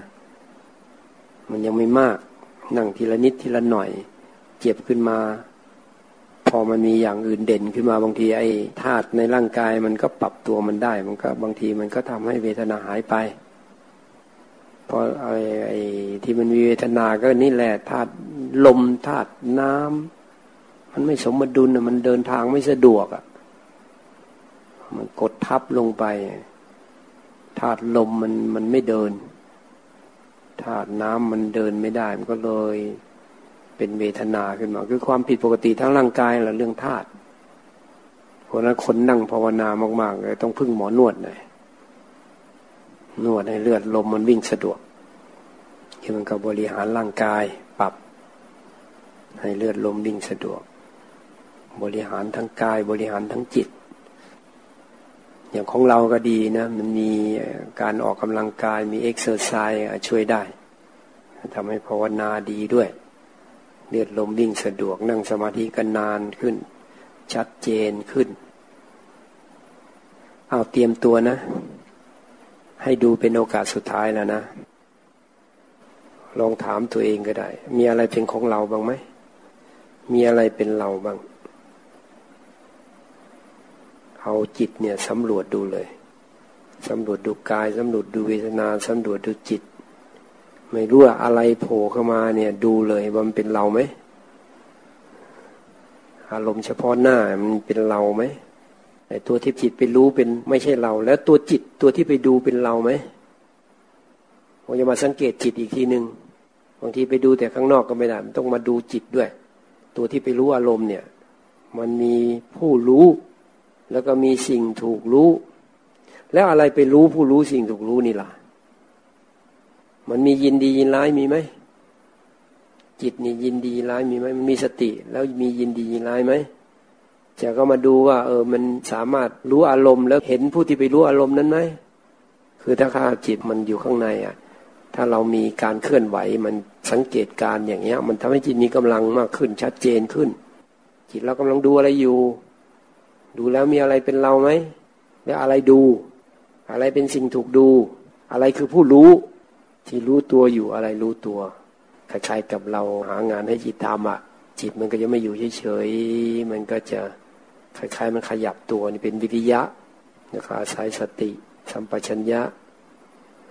มันยังไม่มาก นั่งทีละนิดทีละหน่อย เจ็บขึ้นมา พอมันมีอย่างอื่นเด่นขึ้นมาบางทีไอ้ธาตุในร่างกายมันก็ปรับตัวมันได้ มันก็บางทีมันก็ทำให้เวทนาหายไปพราะไอ้ไอ้ที่มันมีเวทนาก็นี่แหละธาตุลมธาตุน้ำมันไม่สมดุลมันเดินทางไม่สะดวกอะมันกดทับลงไปธาตุลมมันมันไม่เดิน ธาตุน้ำมันเดินไม่ได้ มันก็เลยเป็นเวทนาขึ้นมา คือความผิดปกติทั้งร่างกายและเรื่องธาตุเพราะนั้นคนนั่งภาวนามากๆเลยต้องพึ่งหมอนวดหน่อยนวดให้เลือดลมมันวิ่งสะดวกคือมันก็บริหารร่างกายปรับ ให้เลือดลมวิ่งสะดวก บริหารทั้งกายบริหารทั้งจิต อย่างของเราก็ดีนะ มันมีการออกกำลังกายมี exercise ช่วยได้ทำให้ภาวนาดีด้วย เลือดลมวิ่งสะดวกนั่งสมาธิกันนานขึ้น ชัดเจนขึ้น เอาเตรียมตัวนะ ให้ดูเป็นโอกาสสุดท้ายแล้วนะ ลองถามตัวเองก็ได้ มีอะไรเป็นของเราบ้างไหม มีอะไรเป็นเราบ้าง เอาจิตเนี่ยสำรวจดูเลยสำรวจดูกายสำรวจดูเวทนาสำรวจดูจิต ไม่รู้ว่าอะไรโผล่เข้ามาเนี่ย ดูเลยว่ามันเป็นเราไหมอารมณ์เฉพาะหน้ามันเป็นเราไหมไอ้ตัวที่จิตไปรู้เป็นไม่ใช่เรา แล้วตัวจิตตัวที่ไปดูเป็นเราไหมผมจะมาสังเกตจิตอีกทีหนึ่งบางทีไปดูแต่ข้างนอกก็ไม่ได้มันต้องมาดูจิตด้วย ตัวที่ไปรู้อารมณ์เนี่ย มันมีผู้รู้ แล้วก็มีสิ่งถูกรู้ แล้วอะไรไปรู้ผู้รู้สิ่งถูกรู้นี่ล่ะ มันมียินดียินร้ายมีไหมจิตนี่ยินดีร้ายมีไหมมันมีสติ แล้วมียินดียินร้ายไหมจะก็มาดูว่า เออ มันสามารถรู้อารมณ์ แล้วเห็นผู้ที่ไปรู้อารมณ์นั้นไหมคือถ้าข้าจิตมันอยู่ข้างในอะ ถ้าเรามีการเคลื่อนไหวมันสังเกตการอย่างเงี้ย มันทำให้จิตมีกำลังมากขึ้นชัดเจนขึ้น จิตเรากำลังดูอะไรอยู่ ดูแล้วมีอะไรเป็นเราไหมแล้วอะไรดู อะไรเป็นสิ่งถูกดู อะไรคือผู้รู้ ที่รู้ตัวอยู่อะไรรู้ตัวคล้ายๆกับเราหางานให้จิตทำอะ จิตมันก็จะไม่อยู่เฉยๆมันก็จะคล้ายๆมันขยับตัวนี่เป็นวิริยะนะครับอาศัยสติ สัมปชัญญะ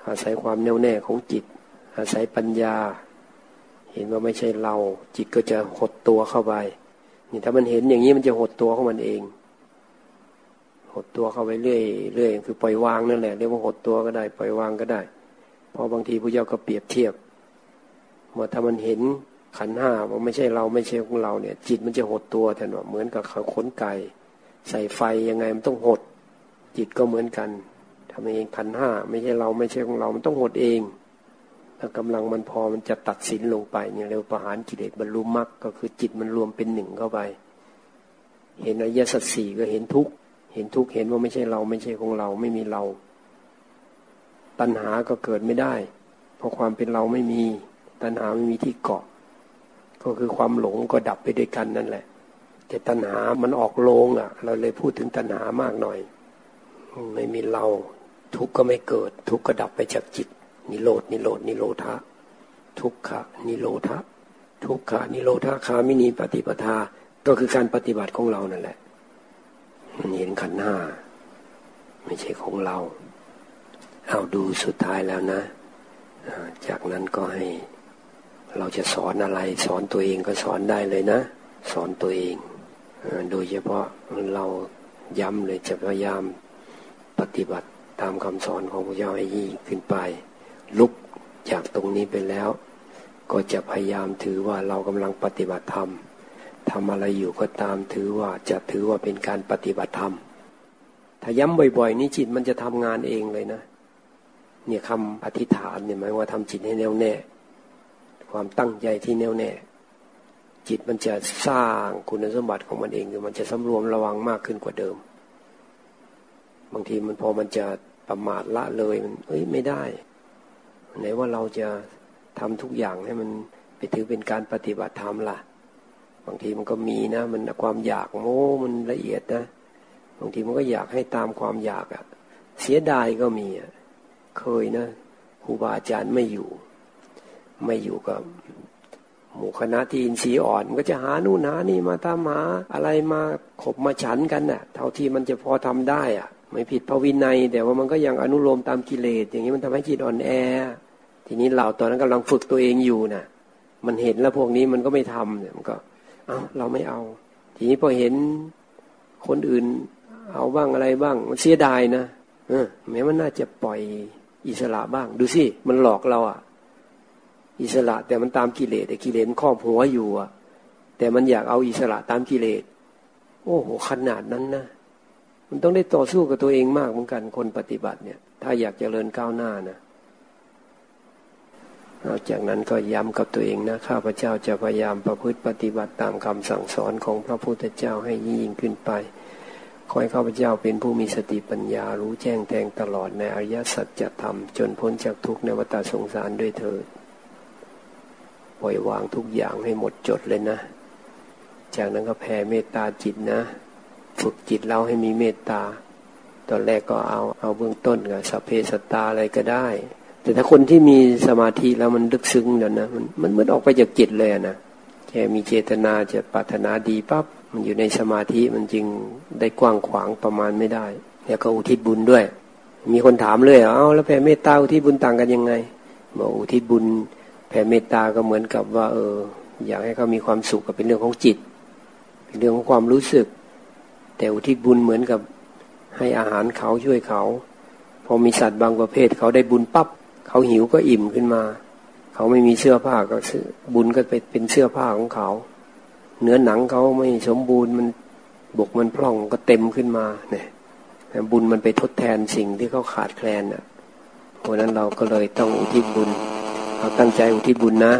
อาศัยความแน่วแน่ของจิต อาศัยปัญญา เห็นว่าไม่ใช่เรา จิตก็จะหดตัวเข้าไปนี่ถ้ามันเห็นอย่างนี้มันจะหดตัวของมันเอง หดตัวเข้าไปเรื่อยเรื่อยคือปล่อยวางนั่นแหละเรียกว่าหดตัวก็ได้ ปล่อยวางก็ได้เพอบางทีพระเจ้าก็เปรียบเทียบว่าถ้ามันเห็นขันห้าว่าไม่ใช่เราไม่ใช่ของเราเนี่ย จิตมันจะหดตัวแทนว่าเหมือนกับเขาขนไก่ใส่ไฟยังไงมันต้องหด จิตก็เหมือนกันทำเองขันห้าไม่ใช่เราไม่ใช่ของเรา มันต้องหดเองถ้ากำลังมันพอมันจะตัดสินลงไปเนี่ยเร็วประหารกิเลสบรรลุมรรคก็คือจิตมันรวมเป็นหนึ่งเข้าไป เห็นอริยสัจสี่ก็เห็นทุก เห็นทุกข์เห็นว่าไม่ใช่เราไม่ใช่ของเราไม่มีเรา ตัณหาก็เกิดไม่ได้ เพราะความเป็นเราไม่มี ตัณหาไม่มีที่เกาะ ก็คือความหลงก็ดับไปด้วยกันนั่นแหละ แต่ตัณหามันออกโลงอะ เราเลยพูดถึงตัณหามากหน่อย ไม่มีเรา ทุกข์ก็ไม่เกิด ทุกข์ก็ดับไปจากจิต นิโรดนิโรดนิโรธะทุกขะนิโรธะทุกขะนิโรธาคามินีปฏิปทา ก็คือการปฏิบัติของเรานั่นแหละ มันเห็นขันห้าไม่ใช่ของเรา เอาดูสุดท้ายแล้วนะ จากนั้นก็ให้เราจะสอนอะไร สอนตัวเองก็สอนได้เลยนะ สอนตัวเอง โดยเฉพาะเราย้ำเลยจะพยายามปฏิบัติตามคำสอนของพระเจ้าให้ยิ่งขึ้นไป ลุกจากตรงนี้ไปแล้ว ก็จะพยายามถือว่าเรากำลังปฏิบัติธรรม ทำอะไรอยู่ก็ตามถือว่าจะถือว่าเป็นการปฏิบัติธรรม ถ้าย้ำบ่อยๆ นี้จิตมันจะทำงานเองเลยนะ เนี่ยคำอธิษฐานเนี่ยหมายว่าทำจิตให้แน่วแน่ ความตั้งใจที่แน่วแน่ จิตมันจะสร้างคุณสมบัติของมันเองคือมันจะสำรวมระวังมากขึ้นกว่าเดิม บางทีมันพอมันจะประมาทละเลยมันเอ้ยไม่ได้ไหนว่าเราจะทำทุกอย่างให้มันไปถือเป็นการปฏิบัติธรรมล่ะ บางทีมันก็มีนะ มันความอยากโม้มันละเอียดนะบางทีมันก็อยากให้ตามความอยากอะ่ะ เสียดายก็มีอะเคยนะครูบาอาจารย์ไม่อยู่ ไม่อยู่กับหมู่คณะที่อินทรีย์อ่อนก็จะหานู่นหานี่มาตามหาอะไรมาขบมาฉันกันน่ะ เท่าที่มันจะพอทำได้อะ ไม่ผิดพระวินัย แต่ว่ามันก็ยังอนุโลมตามกิเลส อย่างนี้มันทำให้จิตอ่อนแอ ทีนี้เราตอนนั้นกำลังฝึกตัวเองอยู่น่ะ มันเห็นแล้วพวกนี้มันก็ไม่ทำเนี่ยมันก็ เอาเราไม่เอา ทีนี้พอเห็นคนอื่น เอาบ้างอะไรบ้าง มันเสียดายนะเออแม้มันน่าจะปล่อยอิสระบ้าง ดูสิมันหลอกเราอะ อิสระแต่มันตามกิเลสแต่กิเลสมันครอบหัวอยู่อะแต่มันอยากเอาอิสระตามกิเลสโอ้โหขนาดนั้นนะมันต้องได้ต่อสู้กับตัวเองมากเหมือนกันคนปฏิบัติเนี่ย ถ้าอยากจเจริญก้าวหน้านะ นอกจากนั้นก็ย้ำกับตัวเองนะข้าพเจ้าจะพยายามประพฤติปฏิบัติตามคำสั่งสอนของพระพุทธเจ้าให้ยิ่งขึ้นไปขอให้ข้าพเจ้าเป็นผู้มีสติปัญญารู้แจ้งแทงตลอดในอริยสัจธรรม จนพ้นจากทุกข์ในวัฏสงสารด้วยเถิดปล่อยวางทุกอย่างให้หมดจดเลยนะ จากนั้นก็แผ่เมตตาจิตนะ ฝึกจิตเราให้มีเมตตา ตอนแรกก็เอาเอาเบื้องต้นกับสัพเพสตาอะไรก็ได้ แต่ถ้าคนที่มีสมาธิแล้วมันลึกซึ้งแล้วนะมันมันมันออกไปจากจิตเลยนะแค่มีเจตนาจะปรารถนาดีปั๊บมันอยู่ในสมาธิมันจึงได้กว้างขวางประมาณไม่ได้แล้วก็อุทิศบุญด้วย มีคนถามเลยเอ้าแล้วแผ่เมตตาอุทิศบุญต่างกันยังไงบอกอุทิศบุญแผ่เมตตาก็เหมือนกับว่า เออ อยากให้เขามีความสุขก็เป็นเรื่องของจิต เป็นเรื่องของความรู้สึก แต่อุทิศบุญเหมือนกับให้อาหารเขาช่วยเขา พอมีสัตว์บางประเภทเขาได้บุญปับ๊บ เขาหิวก็อิ่มขึ้นมา เขาไม่มีเสื้อผ้าก็บุญก็ไปเป็นเสื้อผ้าของเขา เนื้อหนังเขาไม่สมบูรณ์มันบกมันพร่องก็เต็มขึ้นมาเนี่ยบุญมันไปทดแทนสิ่งที่เขาขาดแคลนอะเพราะนั้นเราก็เลยต้องอุทิศบุญเราตั้งใจอุทิศบุญนะ